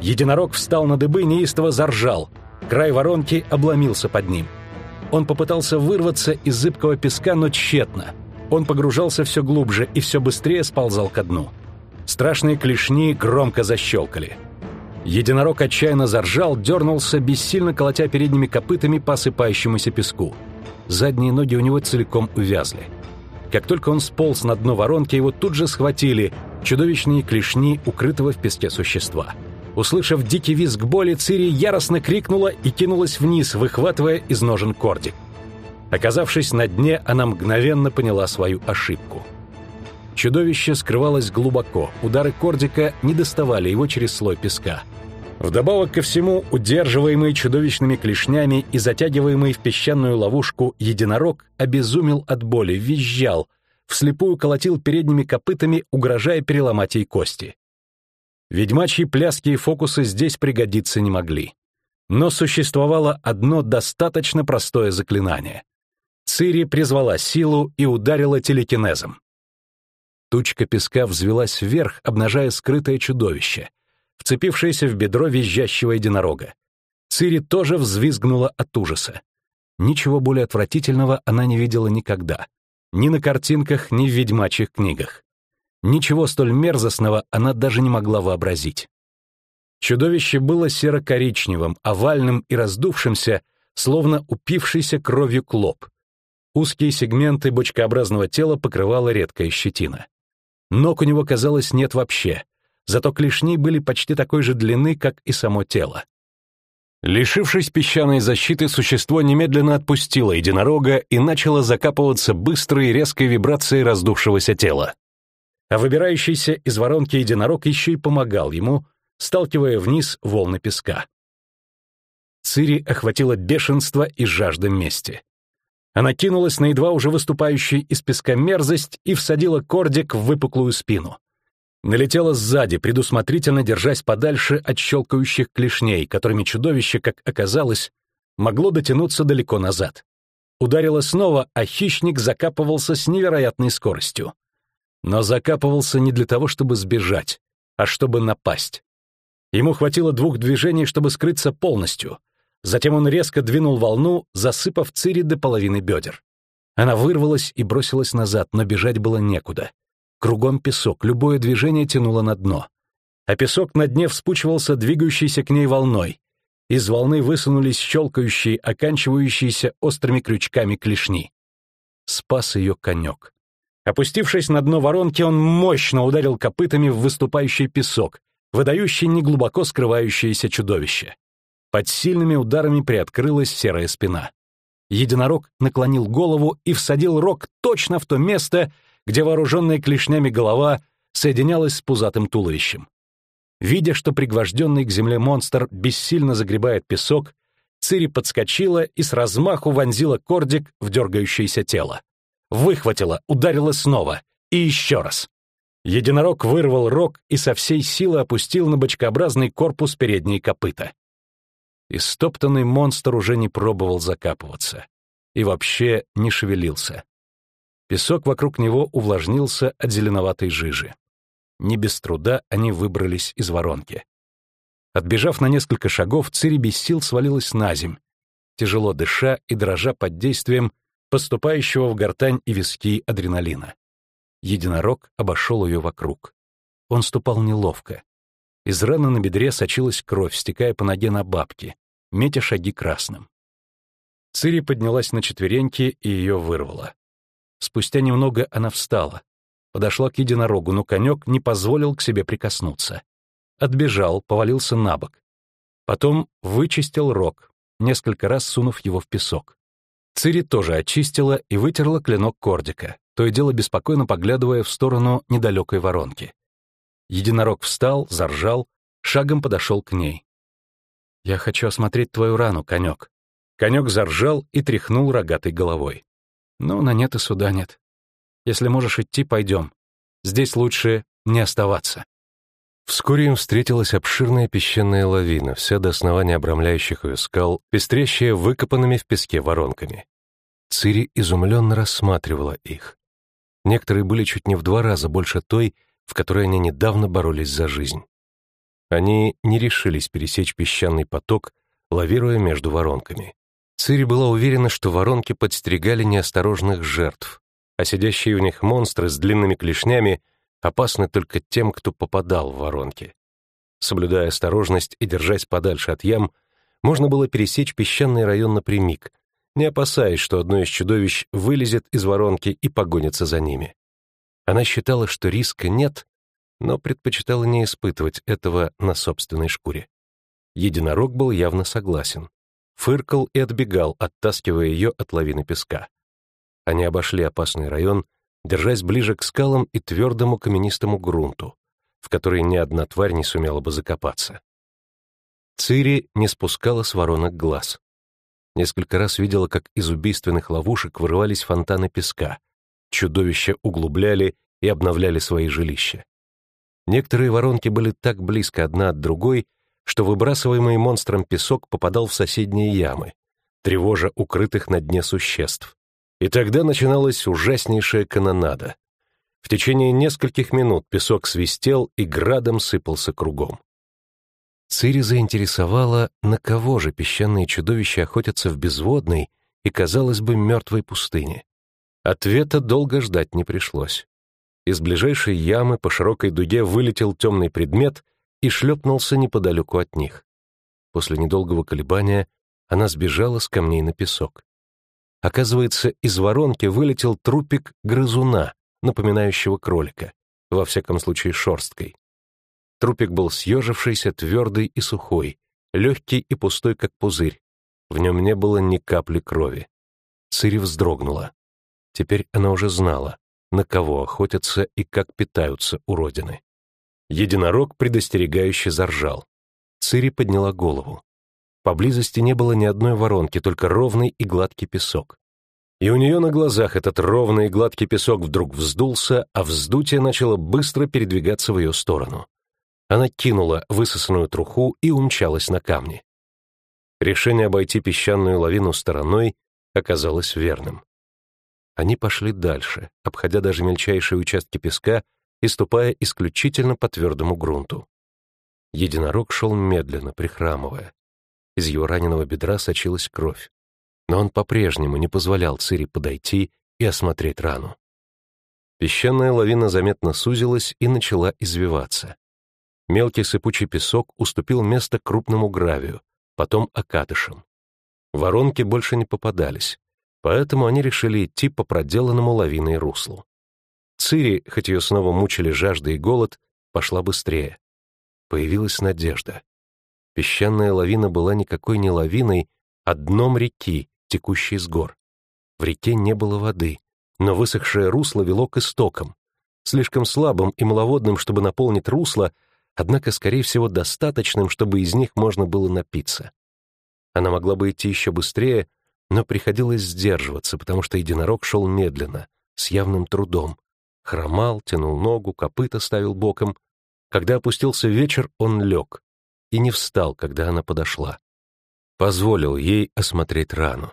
Единорог встал на дыбы, неистово заржал. Край воронки обломился под ним. Он попытался вырваться из зыбкого песка, но тщетно. Он погружался все глубже и все быстрее сползал ко дну. Страшные клешни громко защелкали. Единорог отчаянно заржал, дернулся, бессильно колотя передними копытами по осыпающемуся песку. Задние ноги у него целиком увязли. Как только он сполз на дно воронки, его тут же схватили чудовищные клешни укрытого в песке существа. Услышав дикий визг боли, Цири яростно крикнула и кинулась вниз, выхватывая из ножен кордик. Оказавшись на дне, она мгновенно поняла свою ошибку. Чудовище скрывалось глубоко, удары кордика не доставали его через слой песка. Вдобавок ко всему, удерживаемый чудовищными клешнями и затягиваемый в песчаную ловушку единорог обезумел от боли, визжал, вслепую колотил передними копытами, угрожая переломать ей кости. Ведьмачьи пляски и фокусы здесь пригодиться не могли. Но существовало одно достаточно простое заклинание. Цири призвала силу и ударила телекинезом. Тучка песка взвелась вверх, обнажая скрытое чудовище, вцепившееся в бедро визжащего единорога. Цири тоже взвизгнула от ужаса. Ничего более отвратительного она не видела никогда. Ни на картинках, ни в ведьмачьих книгах. Ничего столь мерзостного она даже не могла вообразить. Чудовище было серо-коричневым, овальным и раздувшимся, словно упившийся кровью клоп. Узкие сегменты бочкообразного тела покрывала редкая щетина. Ног у него, казалось, нет вообще, зато клешни были почти такой же длины, как и само тело. Лишившись песчаной защиты, существо немедленно отпустило единорога и начало закапываться быстрой и резкой вибрацией раздувшегося тела. А выбирающийся из воронки единорог еще и помогал ему, сталкивая вниз волны песка. Цири охватило бешенство и жажда мести. Она кинулась на едва уже выступающую из песка мерзость и всадила кордик в выпуклую спину. Налетела сзади, предусмотрительно держась подальше от щелкающих клешней, которыми чудовище, как оказалось, могло дотянуться далеко назад. Ударила снова, а хищник закапывался с невероятной скоростью. Но закапывался не для того, чтобы сбежать, а чтобы напасть. Ему хватило двух движений, чтобы скрыться полностью — Затем он резко двинул волну, засыпав Цири до половины бедер. Она вырвалась и бросилась назад, но бежать было некуда. Кругом песок, любое движение тянуло на дно. А песок на дне вспучивался двигающейся к ней волной. Из волны высунулись щелкающие, оканчивающиеся острыми крючками клешни. Спас ее конек. Опустившись на дно воронки, он мощно ударил копытами в выступающий песок, выдающий неглубоко скрывающееся чудовище. Под сильными ударами приоткрылась серая спина. Единорог наклонил голову и всадил рог точно в то место, где вооруженная клешнями голова соединялась с пузатым туловищем. Видя, что пригвожденный к земле монстр бессильно загребает песок, Цири подскочила и с размаху вонзила кордик в дергающееся тело. Выхватила, ударила снова и еще раз. Единорог вырвал рог и со всей силы опустил на бочкообразный корпус передние копыта. Истоптанный монстр уже не пробовал закапываться. И вообще не шевелился. Песок вокруг него увлажнился от зеленоватой жижи. Не без труда они выбрались из воронки. Отбежав на несколько шагов, Цири без сил свалилась на земь, тяжело дыша и дрожа под действием поступающего в гортань и виски адреналина. Единорог обошел ее вокруг. Он ступал неловко. Из раны на бедре сочилась кровь, стекая по ноге на бабки, метя шаги красным. Цири поднялась на четвереньки и ее вырвало. Спустя немного она встала, подошла к единорогу, но конек не позволил к себе прикоснуться. Отбежал, повалился на бок. Потом вычистил рог, несколько раз сунув его в песок. Цири тоже очистила и вытерла клинок кордика, то и дело беспокойно поглядывая в сторону недалекой воронки. Единорог встал, заржал, шагом подошел к ней. «Я хочу осмотреть твою рану, конек». Конек заржал и тряхнул рогатой головой. «Ну, на нет и суда нет. Если можешь идти, пойдем. Здесь лучше не оставаться». Вскоре им встретилась обширная песчаная лавина, вся до основания обрамляющих ее скал, пестрящая выкопанными в песке воронками. Цири изумленно рассматривала их. Некоторые были чуть не в два раза больше той, в которой они недавно боролись за жизнь. Они не решились пересечь песчаный поток, лавируя между воронками. Цири была уверена, что воронки подстерегали неосторожных жертв, а сидящие в них монстры с длинными клешнями опасны только тем, кто попадал в воронки. Соблюдая осторожность и держась подальше от ям, можно было пересечь песчаный район напрямик, не опасаясь, что одно из чудовищ вылезет из воронки и погонится за ними. Она считала, что риска нет, но предпочитала не испытывать этого на собственной шкуре. Единорог был явно согласен. Фыркал и отбегал, оттаскивая ее от лавины песка. Они обошли опасный район, держась ближе к скалам и твердому каменистому грунту, в который ни одна тварь не сумела бы закопаться. Цири не спускала с воронок глаз. Несколько раз видела, как из убийственных ловушек вырывались фонтаны песка, чудовища углубляли и обновляли свои жилища. Некоторые воронки были так близко одна от другой, что выбрасываемый монстром песок попадал в соседние ямы, тревожа укрытых на дне существ. И тогда начиналась ужаснейшая канонада. В течение нескольких минут песок свистел и градом сыпался кругом. Цири заинтересовала, на кого же песчаные чудовища охотятся в безводной и, казалось бы, мертвой пустыне. Ответа долго ждать не пришлось. Из ближайшей ямы по широкой дуге вылетел темный предмет и шлепнулся неподалеку от них. После недолгого колебания она сбежала с камней на песок. Оказывается, из воронки вылетел трупик грызуна, напоминающего кролика, во всяком случае шерсткой. Трупик был съежившийся, твердый и сухой, легкий и пустой, как пузырь. В нем не было ни капли крови. Цири вздрогнула. Теперь она уже знала, на кого охотятся и как питаются уродины. Единорог предостерегающе заржал. Цири подняла голову. Поблизости не было ни одной воронки, только ровный и гладкий песок. И у нее на глазах этот ровный и гладкий песок вдруг вздулся, а вздутие начало быстро передвигаться в ее сторону. Она кинула высосанную труху и умчалась на камни. Решение обойти песчаную лавину стороной оказалось верным. Они пошли дальше, обходя даже мельчайшие участки песка и ступая исключительно по твердому грунту. Единорог шел медленно, прихрамывая. Из его раненого бедра сочилась кровь. Но он по-прежнему не позволял Цири подойти и осмотреть рану. Песчаная лавина заметно сузилась и начала извиваться. Мелкий сыпучий песок уступил место крупному гравию, потом окатышам. Воронки больше не попадались, поэтому они решили идти по проделанному лавиной руслу. Цири, хоть ее снова мучили жажда и голод, пошла быстрее. Появилась надежда. Песчаная лавина была никакой не лавиной, а дном реки, текущей с гор. В реке не было воды, но высохшее русло вело к истокам. Слишком слабым и маловодным, чтобы наполнить русло, однако, скорее всего, достаточным, чтобы из них можно было напиться. Она могла бы идти еще быстрее, но приходилось сдерживаться, потому что единорог шел медленно, с явным трудом, Хромал, тянул ногу, копыта ставил боком. Когда опустился вечер, он лег и не встал, когда она подошла. Позволил ей осмотреть рану.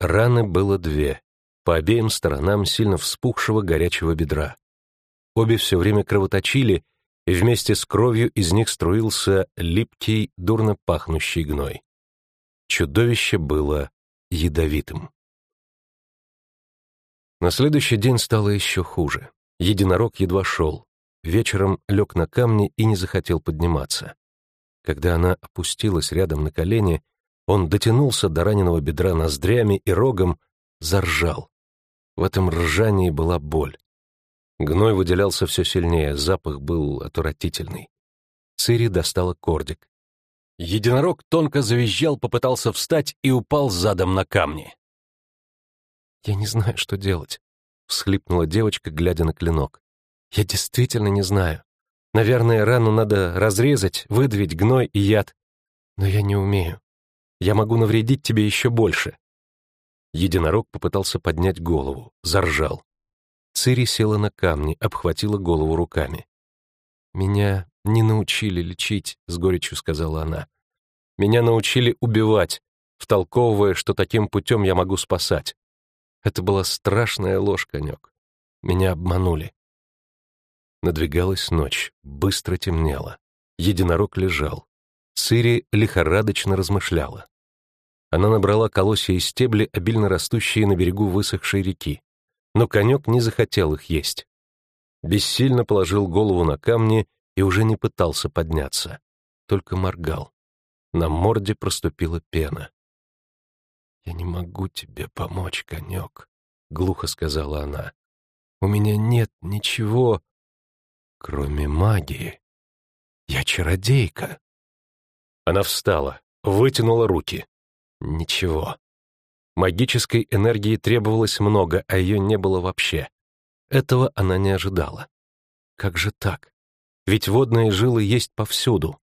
Раны было две, по обеим сторонам сильно вспухшего горячего бедра. Обе все время кровоточили, и вместе с кровью из них струился липкий, дурно пахнущий гной. Чудовище было ядовитым. На следующий день стало еще хуже. Единорог едва шел. Вечером лег на камни и не захотел подниматься. Когда она опустилась рядом на колени, он дотянулся до раненого бедра ноздрями и рогом, заржал. В этом ржании была боль. Гной выделялся все сильнее, запах был отвратительный. Цири достала кордик. Единорог тонко завизжал, попытался встать и упал задом на камни. «Я не знаю, что делать», — всхлипнула девочка, глядя на клинок. «Я действительно не знаю. Наверное, рану надо разрезать, выдавить гной и яд. Но я не умею. Я могу навредить тебе еще больше». Единорог попытался поднять голову, заржал. Цири села на камни, обхватила голову руками. «Меня не научили лечить», — с горечью сказала она. «Меня научили убивать, втолковывая, что таким путем я могу спасать. Это была страшная ложь, конек. Меня обманули». Надвигалась ночь, быстро темнело. Единорог лежал. Цири лихорадочно размышляла. Она набрала колосья и стебли, обильно растущие на берегу высохшей реки но конек не захотел их есть. Бессильно положил голову на камни и уже не пытался подняться, только моргал. На морде проступила пена. «Я не могу тебе помочь, конек», — глухо сказала она. «У меня нет ничего, кроме магии. Я чародейка». Она встала, вытянула руки. «Ничего. Магической энергии требовалось много, а ее не было вообще. Этого она не ожидала. Как же так? Ведь водные жилы есть повсюду.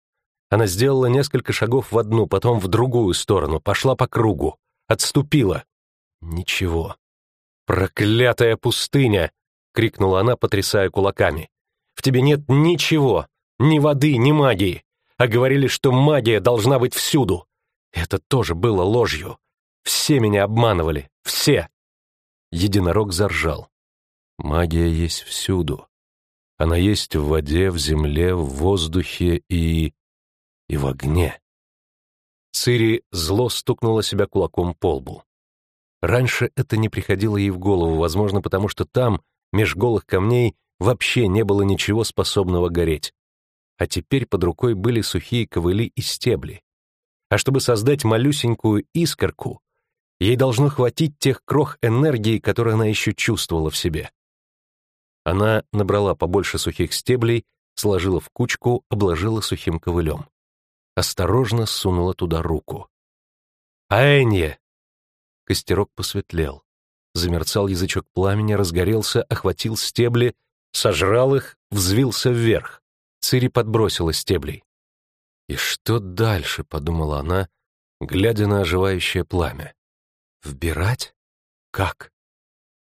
Она сделала несколько шагов в одну, потом в другую сторону, пошла по кругу, отступила. Ничего. «Проклятая пустыня!» — крикнула она, потрясая кулаками. «В тебе нет ничего, ни воды, ни магии. А говорили, что магия должна быть всюду. Это тоже было ложью. Все меня обманывали, все!» Единорог заржал. «Магия есть всюду. Она есть в воде, в земле, в воздухе и... и в огне». Цири зло стукнула себя кулаком по лбу. Раньше это не приходило ей в голову, возможно, потому что там, меж голых камней, вообще не было ничего способного гореть. А теперь под рукой были сухие ковыли и стебли. А чтобы создать малюсенькую искорку, Ей должно хватить тех крох энергии, которые она еще чувствовала в себе. Она набрала побольше сухих стеблей, сложила в кучку, обложила сухим ковылем. Осторожно сунула туда руку. «Аэнье!» Костерок посветлел. Замерцал язычок пламени, разгорелся, охватил стебли, сожрал их, взвился вверх. Цири подбросила стеблей. «И что дальше?» — подумала она, глядя на оживающее пламя. Вбирать? Как?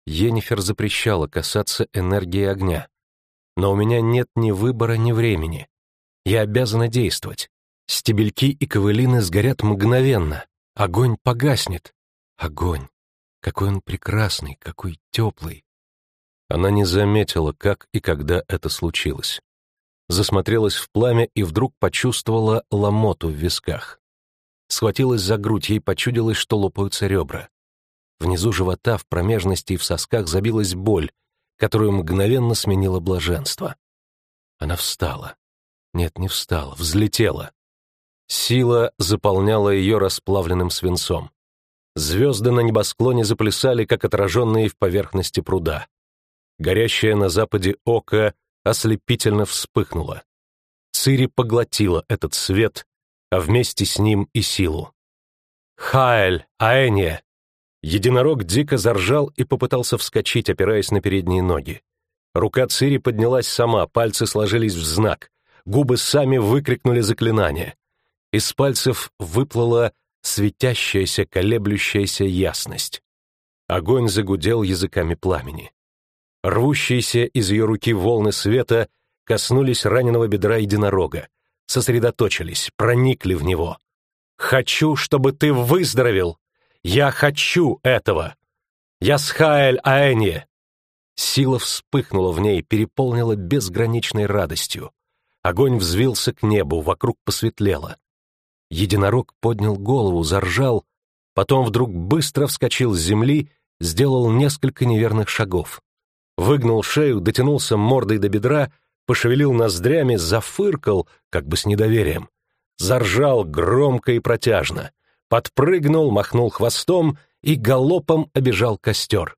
Енифер запрещала касаться энергии огня. Но у меня нет ни выбора, ни времени. Я обязана действовать. Стебельки и ковылины сгорят мгновенно. Огонь погаснет. Огонь. Какой он прекрасный, какой теплый. Она не заметила, как и когда это случилось. Засмотрелась в пламя и вдруг почувствовала ломоту в висках схватилась за грудь, ей почудилось, что лопаются ребра. Внизу живота, в промежности и в сосках забилась боль, которую мгновенно сменила блаженство. Она встала. Нет, не встала, взлетела. Сила заполняла ее расплавленным свинцом. Звезды на небосклоне заплясали, как отраженные в поверхности пруда. Горящее на западе око ослепительно вспыхнуло. Цири поглотила этот свет а вместе с ним и силу. «Хаэль! Аэнье!» Единорог дико заржал и попытался вскочить, опираясь на передние ноги. Рука Цири поднялась сама, пальцы сложились в знак, губы сами выкрикнули заклинание. Из пальцев выплыла светящаяся, колеблющаяся ясность. Огонь загудел языками пламени. Рвущиеся из ее руки волны света коснулись раненого бедра единорога, сосредоточились, проникли в него. «Хочу, чтобы ты выздоровел! Я хочу этого! Я Схаэль Аэнье!» Сила вспыхнула в ней, переполнила безграничной радостью. Огонь взвился к небу, вокруг посветлело. Единорог поднял голову, заржал, потом вдруг быстро вскочил с земли, сделал несколько неверных шагов. Выгнул шею, дотянулся мордой до бедра, пошевелил ноздрями, зафыркал, как бы с недоверием. Заржал громко и протяжно, подпрыгнул, махнул хвостом и галопом обежал костер.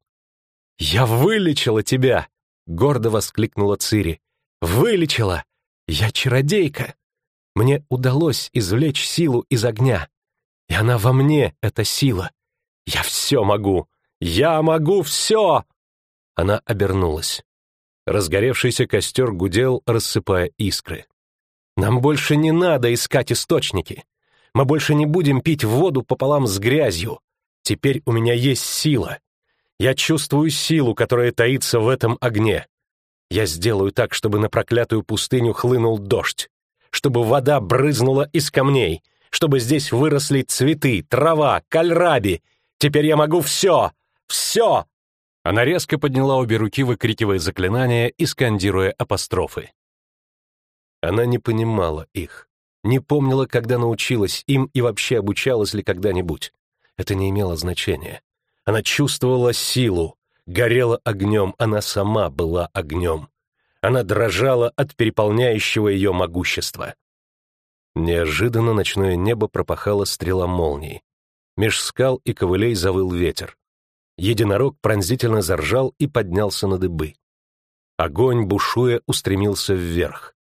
«Я вылечила тебя!» — гордо воскликнула Цири. «Вылечила! Я чародейка! Мне удалось извлечь силу из огня, и она во мне, эта сила. Я все могу! Я могу все!» Она обернулась. Разгоревшийся костер гудел, рассыпая искры. «Нам больше не надо искать источники. Мы больше не будем пить воду пополам с грязью. Теперь у меня есть сила. Я чувствую силу, которая таится в этом огне. Я сделаю так, чтобы на проклятую пустыню хлынул дождь, чтобы вода брызнула из камней, чтобы здесь выросли цветы, трава, кальраби. Теперь я могу все! Все!» Она резко подняла обе руки, выкрикивая заклинания и скандируя апострофы. Она не понимала их, не помнила, когда научилась им и вообще обучалась ли когда-нибудь. Это не имело значения. Она чувствовала силу, горела огнем, она сама была огнем. Она дрожала от переполняющего ее могущества. Неожиданно ночное небо пропахало стрела молний. Меж скал и ковылей завыл ветер. Единорог пронзительно заржал и поднялся на дыбы. Огонь, бушуя, устремился вверх.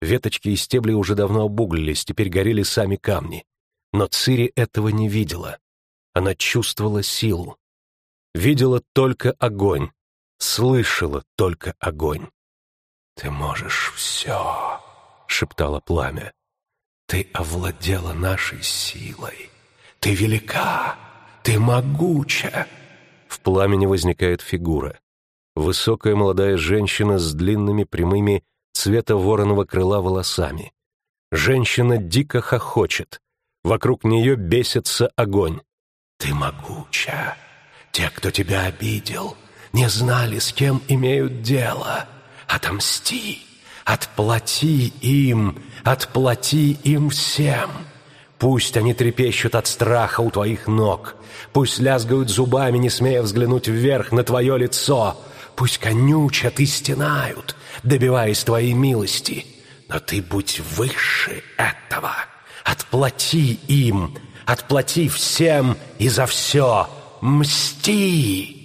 Веточки и стебли уже давно обуглились, теперь горели сами камни. Но Цири этого не видела. Она чувствовала силу видела только огонь, слышала только огонь. «Ты можешь все», — шептало пламя. «Ты овладела нашей силой. Ты велика, ты могуча». В пламени возникает фигура. Высокая молодая женщина с длинными прямыми цвета вороного крыла волосами. Женщина дико хохочет. Вокруг нее бесится огонь. «Ты могуча, те, кто тебя обидел, не знали, с кем имеют дело. Отомсти, отплати им, отплати им всем. Пусть они трепещут от страха у твоих ног, пусть лязгают зубами, не смея взглянуть вверх на твое лицо, пусть конючат и стенают, добиваясь твоей милости. Но ты будь выше этого. Отплати им, отплати всем и за все, Мсти!»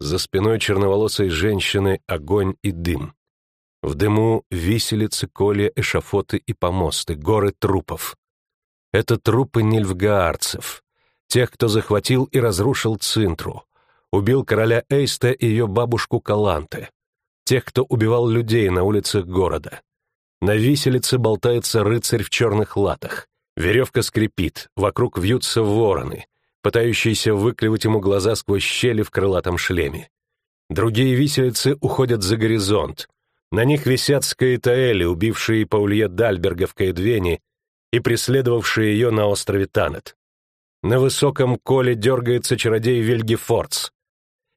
За спиной черноволосой женщины огонь и дым. В дыму виселицы, колья, эшафоты и помосты, горы трупов. Это трупы нильфгаарцев, тех, кто захватил и разрушил Цинтру, убил короля Эйста и ее бабушку Каланте, тех, кто убивал людей на улицах города. На виселице болтается рыцарь в черных латах, веревка скрипит, вокруг вьются вороны, пытающиеся выклевать ему глаза сквозь щели в крылатом шлеме. Другие виселицы уходят за горизонт. На них висят скаэтаэли, убившие Паулье Дальберга в Каэдвене и преследовавшие ее на острове Танет. На высоком коле дергается чародей Вильгефордс.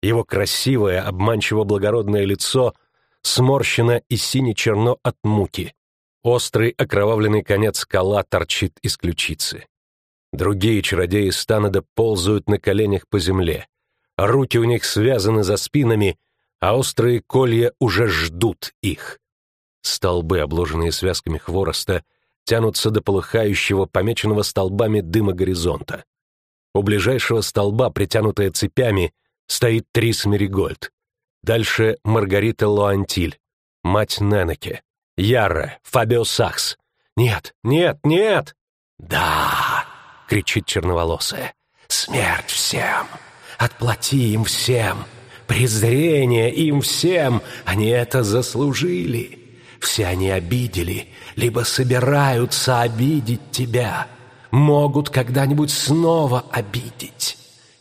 Его красивое, обманчиво благородное лицо сморщено и сине-черно от муки. Острый окровавленный конец скала торчит из ключицы. Другие чародеи Станада ползают на коленях по земле. Руки у них связаны за спинами, а острые колья уже ждут их. Столбы, обложенные связками хвороста, тянутся до полыхающего, помеченного столбами дыма горизонта. У ближайшего столба, притянутая цепями, стоит Трис Меригольд. Дальше Маргарита Лоантиль, мать Ненеке, Яра, Фабио Сакс. Нет, нет, нет! Да! — кричит черноволосая. «Смерть всем! Отплати им всем! Презрение им всем! Они это заслужили! Все они обидели, либо собираются обидеть тебя, могут когда-нибудь снова обидеть.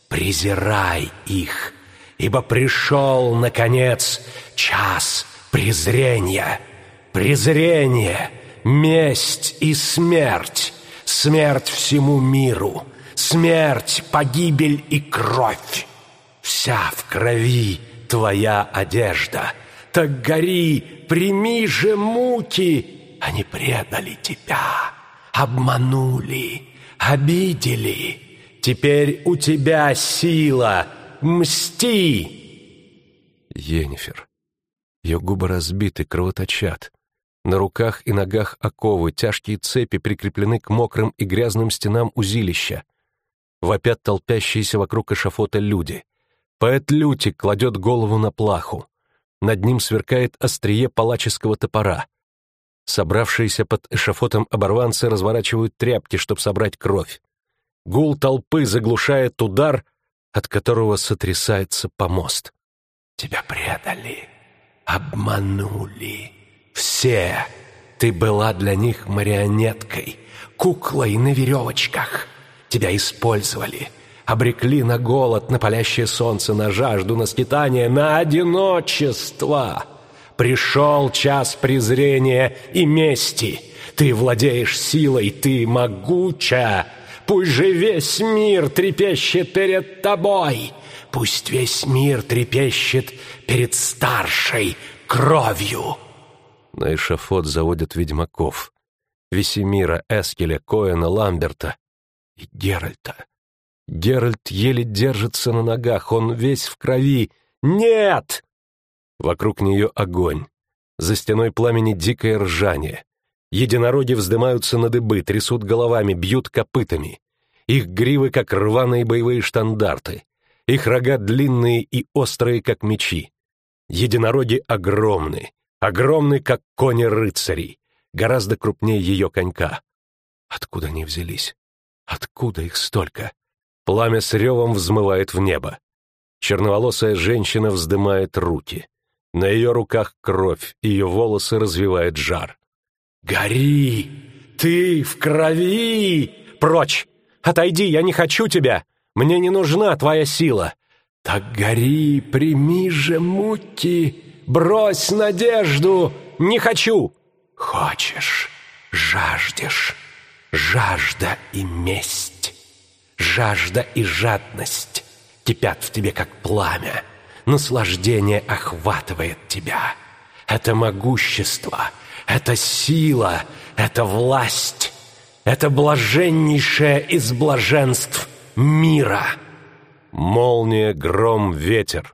Презирай их, ибо пришел, наконец, час презрения. Презрение, месть и смерть. Смерть всему миру. Смерть, погибель и кровь. Вся в крови твоя одежда. Так гори, прими же муки. Они предали тебя, обманули, обидели. Теперь у тебя сила. Мсти!» Енифер. Ее губы разбиты, кровоточат. На руках и ногах оковы, тяжкие цепи прикреплены к мокрым и грязным стенам узилища. Вопят толпящиеся вокруг эшафота люди. Поэт Лютик кладет голову на плаху. Над ним сверкает острие палаческого топора. Собравшиеся под эшафотом оборванцы разворачивают тряпки, чтобы собрать кровь. Гул толпы заглушает удар, от которого сотрясается помост. «Тебя предали, обманули. Все. Ты была для них марионеткой, куклой на веревочках. Тебя использовали, обрекли на голод, на палящее солнце, на жажду, на скитание, на одиночество. Пришел час презрения и мести. Ты владеешь силой, ты могуча, Пусть же весь мир трепещет перед тобой. Пусть весь мир трепещет перед старшей кровью. На эшафот заводят ведьмаков. Весемира, Эскеля, Коэна, Ламберта и Геральта. Геральт еле держится на ногах, он весь в крови. «Нет!» Вокруг нее огонь. За стеной пламени дикое ржание. Единороги вздымаются на дыбы, трясут головами, бьют копытами. Их гривы, как рваные боевые штандарты. Их рога длинные и острые, как мечи. Единороги огромны, огромны, как кони рыцарей, гораздо крупнее ее конька. Откуда они взялись? Откуда их столько? Пламя с ревом взмывает в небо. Черноволосая женщина вздымает руки. На ее руках кровь, ее волосы развивает жар. «Гори! Ты в крови! Прочь! Отойди, я не хочу тебя! Мне не нужна твоя сила!» «Так гори, прими же муки, брось надежду! Не хочу!» «Хочешь, жаждешь, жажда и месть, жажда и жадность кипят в тебе, как пламя, наслаждение охватывает тебя. Это могущество — это сила, это власть, это блаженнейшее из блаженств мира. Молния, гром, ветер.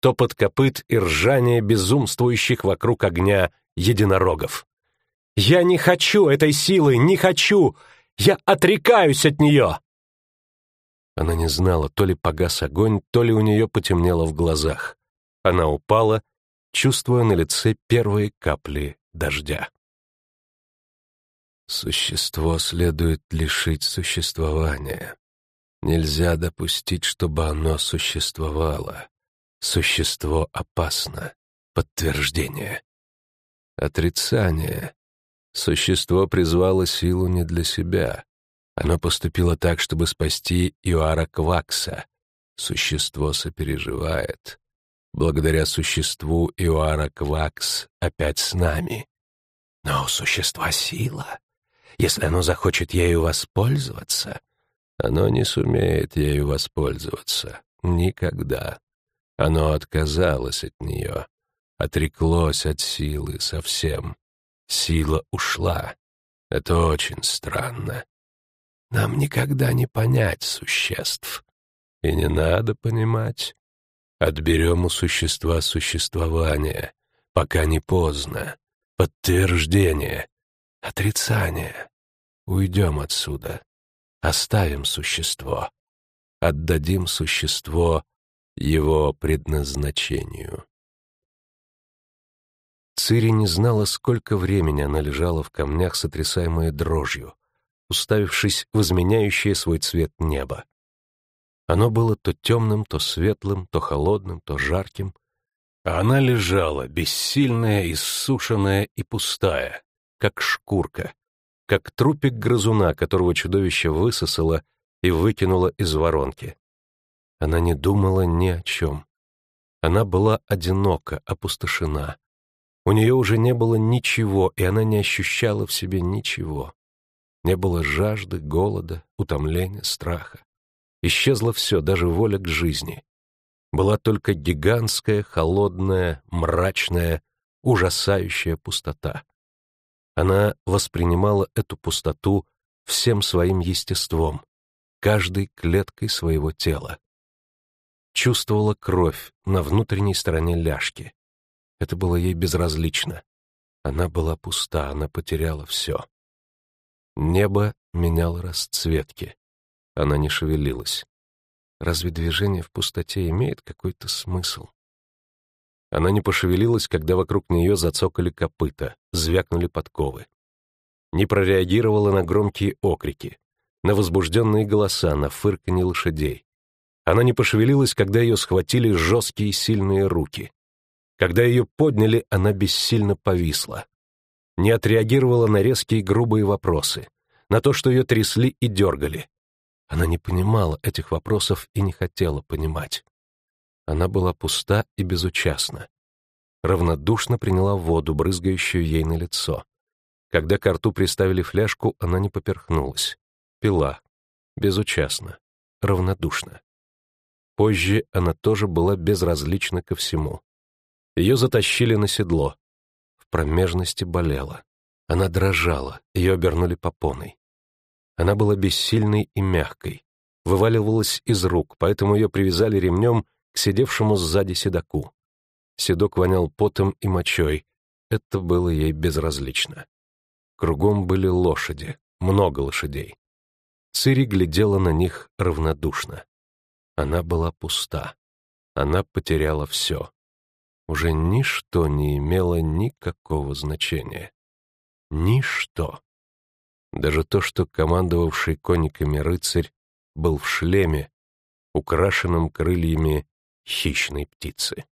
Топот копыт и ржание безумствующих вокруг огня единорогов. «Я не хочу этой силы, не хочу! Я отрекаюсь от нее!» Она не знала, то ли погас огонь, то ли у нее потемнело в глазах. Она упала, чувствуя на лице первые капли дождя. Существо следует лишить существования. Нельзя допустить, чтобы оно существовало. Существо опасно. Подтверждение. Отрицание. Существо призвало силу не для себя. Оно поступило так, чтобы спасти Иоара Квакса. Существо сопереживает. Благодаря существу Иоара Квакс опять с нами. Но у существа сила. Если оно захочет ею воспользоваться, оно не сумеет ею воспользоваться. Никогда. Оно отказалось от нее, отреклось от силы совсем. Сила ушла. Это очень странно. Нам никогда не понять существ. И не надо понимать. Отберем у существа существование, пока не поздно. Подтверждение, отрицание. Уйдем отсюда. Оставим существо. Отдадим существо его предназначению. Цири не знала, сколько времени она лежала в камнях, сотрясаемая дрожью, уставившись в изменяющее свой цвет небо. Оно было то темным, то светлым, то холодным, то жарким. А она лежала, бессильная, иссушенная и пустая, как шкурка, как трупик грызуна, которого чудовище высосало и выкинуло из воронки. Она не думала ни о чем, Она была одинока, опустошена. У нее уже не было ничего, и она не ощущала в себе ничего. Не было жажды, голода, утомления, страха. Исчезло все, даже воля к жизни. Была только гигантская, холодная, мрачная, ужасающая пустота. Она воспринимала эту пустоту всем своим естеством, каждой клеткой своего тела. Чувствовала кровь на внутренней стороне ляжки. Это было ей безразлично. Она была пуста, она потеряла все. Небо меняло расцветки. Она не шевелилась. Разве движение в пустоте имеет какой-то смысл? Она не пошевелилась, когда вокруг нее зацокали копыта, звякнули подковы. Не прореагировала на громкие окрики, на возбужденные голоса, на фырканье лошадей. Она не пошевелилась, когда ее схватили жесткие сильные руки. Когда ее подняли, она бессильно повисла. Не отреагировала на резкие грубые вопросы, на то, что ее трясли и дергали. Она не понимала этих вопросов и не хотела понимать. Она была пуста и безучастна. Равнодушно приняла воду, брызгающую ей на лицо. Когда к рту приставили фляжку, она не поперхнулась. Пила. Безучастно. Равнодушно. Позже она тоже была безразлична ко всему. Ее затащили на седло. В промежности болела. Она дрожала, ее обернули попоной. Она была бессильной и мягкой, вываливалась из рук, поэтому ее привязали ремнем к сидевшему сзади седоку. Седок вонял потом и мочой. Это было ей безразлично. Кругом были лошади, много лошадей. Цири глядела на них равнодушно. Она была пуста. Она потеряла все. Уже ничто не имело никакого значения. Ничто. Даже то, что командовавший конниками рыцарь был в шлеме, украшенном крыльями хищной птицы.